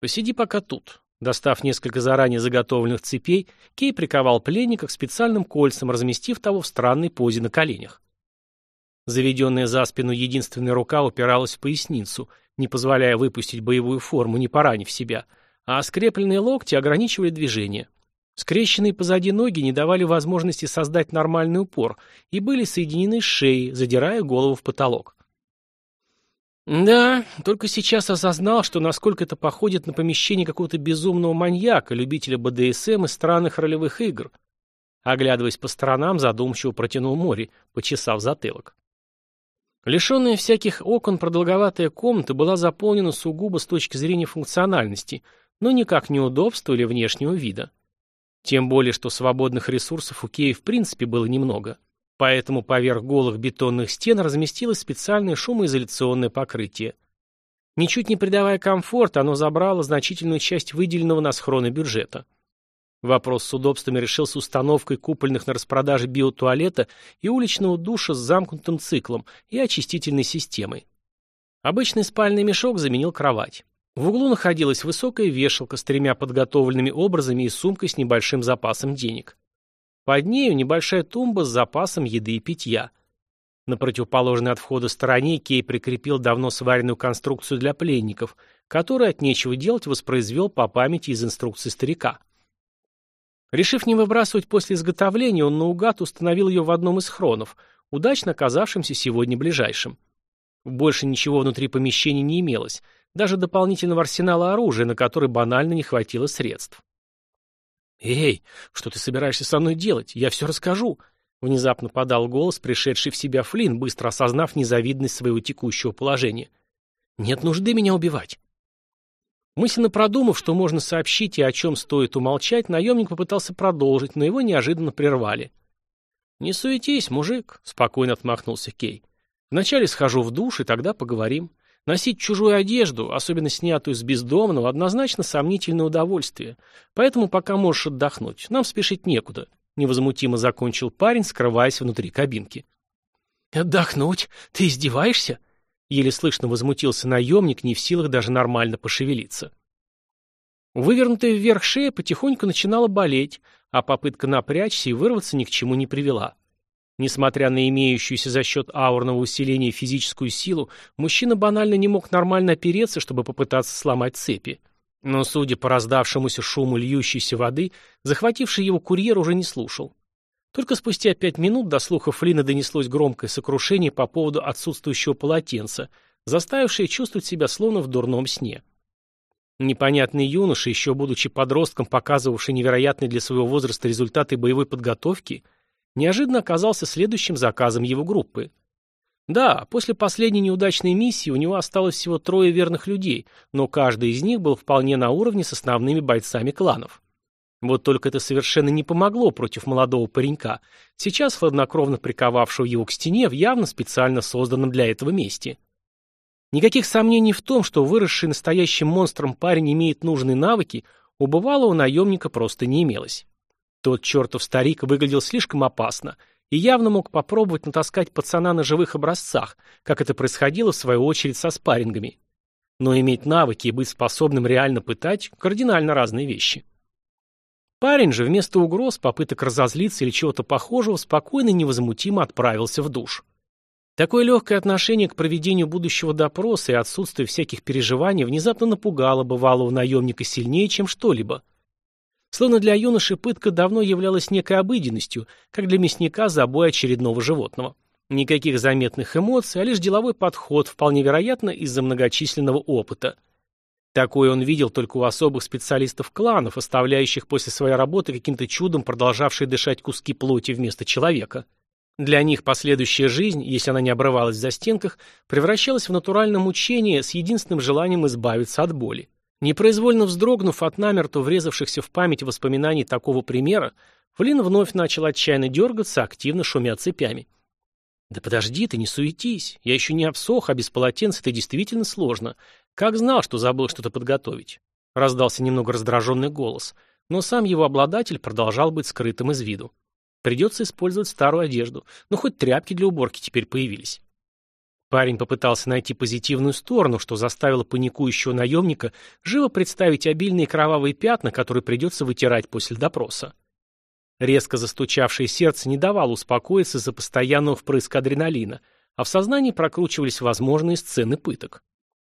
«Посиди пока тут». Достав несколько заранее заготовленных цепей, Кей приковал пленника к специальным кольцам, разместив того в странной позе на коленях. Заведенная за спину единственная рука упиралась в поясницу, не позволяя выпустить боевую форму, не поранив себя, а скрепленные локти ограничивали движение. Скрещенные позади ноги не давали возможности создать нормальный упор и были соединены с шеей, задирая голову в потолок. Да, только сейчас осознал, что насколько это походит на помещение какого-то безумного маньяка, любителя БДСМ и странных ролевых игр. Оглядываясь по сторонам, задумчиво протянул море, почесав затылок. Лишенная всяких окон продолговатая комната была заполнена сугубо с точки зрения функциональности, но никак не удобства или внешнего вида. Тем более, что свободных ресурсов у Кеи в принципе было немного. Поэтому поверх голых бетонных стен разместилось специальное шумоизоляционное покрытие. Ничуть не придавая комфорта, оно забрало значительную часть выделенного на схроны бюджета. Вопрос с удобствами решился установкой купольных на распродаже биотуалета и уличного душа с замкнутым циклом и очистительной системой. Обычный спальный мешок заменил кровать. В углу находилась высокая вешалка с тремя подготовленными образами и сумкой с небольшим запасом денег. Под нею небольшая тумба с запасом еды и питья. На противоположной от входа стороне Кей прикрепил давно сваренную конструкцию для пленников, которую от нечего делать воспроизвел по памяти из инструкции старика. Решив не выбрасывать после изготовления, он наугад установил ее в одном из хронов, удачно оказавшимся сегодня ближайшим. Больше ничего внутри помещения не имелось, даже дополнительного арсенала оружия, на который банально не хватило средств. «Эй, что ты собираешься со мной делать? Я все расскажу!» Внезапно подал голос, пришедший в себя Флинн, быстро осознав незавидность своего текущего положения. «Нет нужды меня убивать!» Мысленно продумав, что можно сообщить и о чем стоит умолчать, наемник попытался продолжить, но его неожиданно прервали. «Не суетись, мужик», — спокойно отмахнулся Кей. «Вначале схожу в душ, и тогда поговорим. Носить чужую одежду, особенно снятую с бездомного, однозначно сомнительное удовольствие. Поэтому пока можешь отдохнуть. Нам спешить некуда», — невозмутимо закончил парень, скрываясь внутри кабинки. «Отдохнуть? Ты издеваешься?» Еле слышно возмутился наемник, не в силах даже нормально пошевелиться. Вывернутая вверх шея потихоньку начинала болеть, а попытка напрячься и вырваться ни к чему не привела. Несмотря на имеющуюся за счет аурного усиления физическую силу, мужчина банально не мог нормально опереться, чтобы попытаться сломать цепи. Но, судя по раздавшемуся шуму льющейся воды, захвативший его курьер уже не слушал. Только спустя пять минут до слуха Флина донеслось громкое сокрушение по поводу отсутствующего полотенца, заставившее чувствовать себя словно в дурном сне. Непонятный юноша, еще будучи подростком, показывавший невероятные для своего возраста результаты боевой подготовки, неожиданно оказался следующим заказом его группы. Да, после последней неудачной миссии у него осталось всего трое верных людей, но каждый из них был вполне на уровне с основными бойцами кланов. Вот только это совершенно не помогло против молодого паренька, сейчас хладнокровно приковавшего его к стене в явно специально созданном для этого месте. Никаких сомнений в том, что выросший настоящим монстром парень имеет нужные навыки, у бывалого наемника просто не имелось. Тот чертов старик выглядел слишком опасно и явно мог попробовать натаскать пацана на живых образцах, как это происходило в свою очередь со спаррингами. Но иметь навыки и быть способным реально пытать – кардинально разные вещи. Парень же вместо угроз, попыток разозлиться или чего-то похожего, спокойно и невозмутимо отправился в душ. Такое легкое отношение к проведению будущего допроса и отсутствие всяких переживаний внезапно напугало бывалого наемника сильнее, чем что-либо. Словно для юноши пытка давно являлась некой обыденностью, как для мясника забой очередного животного. Никаких заметных эмоций, а лишь деловой подход, вполне вероятно, из-за многочисленного опыта. Такое он видел только у особых специалистов кланов, оставляющих после своей работы каким-то чудом продолжавшие дышать куски плоти вместо человека. Для них последующая жизнь, если она не обрывалась в застенках, превращалась в натуральное мучение с единственным желанием избавиться от боли. Непроизвольно вздрогнув от намертво врезавшихся в память воспоминаний такого примера, Флинн вновь начал отчаянно дергаться, активно шумя цепями. «Да подожди ты, не суетись. Я еще не обсох, а без полотенца это действительно сложно. Как знал, что забыл что-то подготовить?» Раздался немного раздраженный голос, но сам его обладатель продолжал быть скрытым из виду. Придется использовать старую одежду, но хоть тряпки для уборки теперь появились. Парень попытался найти позитивную сторону, что заставило паникующего наемника живо представить обильные кровавые пятна, которые придется вытирать после допроса. Резко застучавшее сердце не давало успокоиться из-за постоянного впрыска адреналина, а в сознании прокручивались возможные сцены пыток.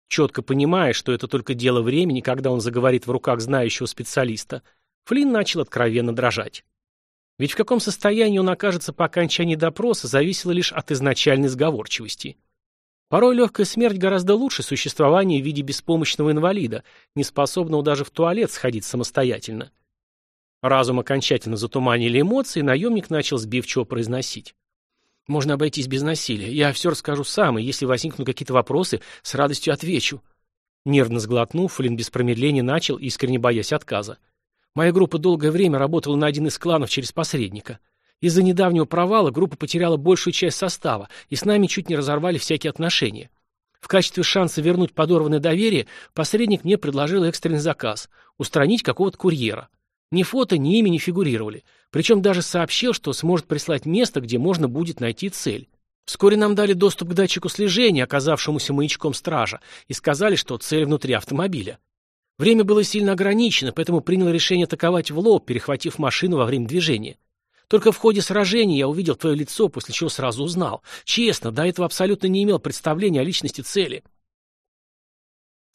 Четко понимая, что это только дело времени, когда он заговорит в руках знающего специалиста, Флинн начал откровенно дрожать. Ведь в каком состоянии он окажется по окончании допроса, зависело лишь от изначальной сговорчивости. Порой легкая смерть гораздо лучше существования в виде беспомощного инвалида, не способного даже в туалет сходить самостоятельно. Разум окончательно затуманили эмоции, наемник начал сбивчиво произносить. «Можно обойтись без насилия. Я все расскажу сам, и если возникнут какие-то вопросы, с радостью отвечу». Нервно сглотнув, Флинн без промедления начал, искренне боясь отказа. «Моя группа долгое время работала на один из кланов через посредника. Из-за недавнего провала группа потеряла большую часть состава, и с нами чуть не разорвали всякие отношения. В качестве шанса вернуть подорванное доверие посредник мне предложил экстренный заказ – устранить какого-то курьера. Ни фото, ни имя не фигурировали. Причем даже сообщил, что сможет прислать место, где можно будет найти цель. Вскоре нам дали доступ к датчику слежения, оказавшемуся маячком стража, и сказали, что цель внутри автомобиля. Время было сильно ограничено, поэтому принял решение атаковать в лоб, перехватив машину во время движения. Только в ходе сражения я увидел твое лицо, после чего сразу узнал. Честно, до этого абсолютно не имел представления о личности цели.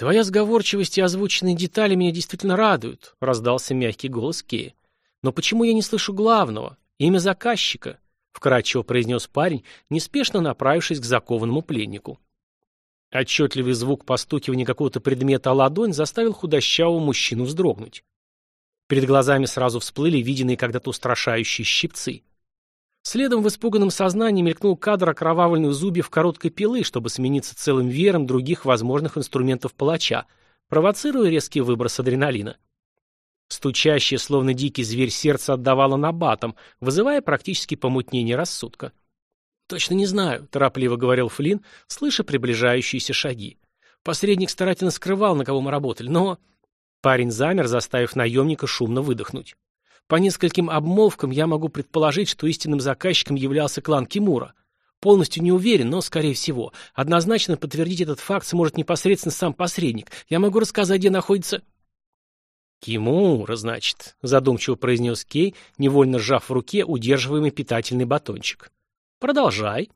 «Твоя сговорчивость и озвученные детали меня действительно радуют», — раздался мягкий голос Кея. «Но почему я не слышу главного? Имя заказчика?» — вкратчиво произнес парень, неспешно направившись к закованному пленнику. Отчетливый звук постукивания какого-то предмета о ладонь заставил худощавого мужчину вздрогнуть. Перед глазами сразу всплыли виденные когда-то устрашающие щипцы. Следом в испуганном сознании мелькнул кадр окровавленных зубьев короткой пилы, чтобы смениться целым веером других возможных инструментов палача, провоцируя резкий выброс адреналина. Стучащее, словно дикий зверь, сердце отдавало набатом, вызывая практически помутнение рассудка. «Точно не знаю», — торопливо говорил Флинн, слыша приближающиеся шаги. «Посредник старательно скрывал, на кого мы работали, но...» Парень замер, заставив наемника шумно выдохнуть. По нескольким обмолвкам я могу предположить, что истинным заказчиком являлся клан Кимура. Полностью не уверен, но, скорее всего, однозначно подтвердить этот факт сможет непосредственно сам посредник. Я могу рассказать, где находится... «Кимура, значит», — задумчиво произнес Кей, невольно сжав в руке удерживаемый питательный батончик. «Продолжай»,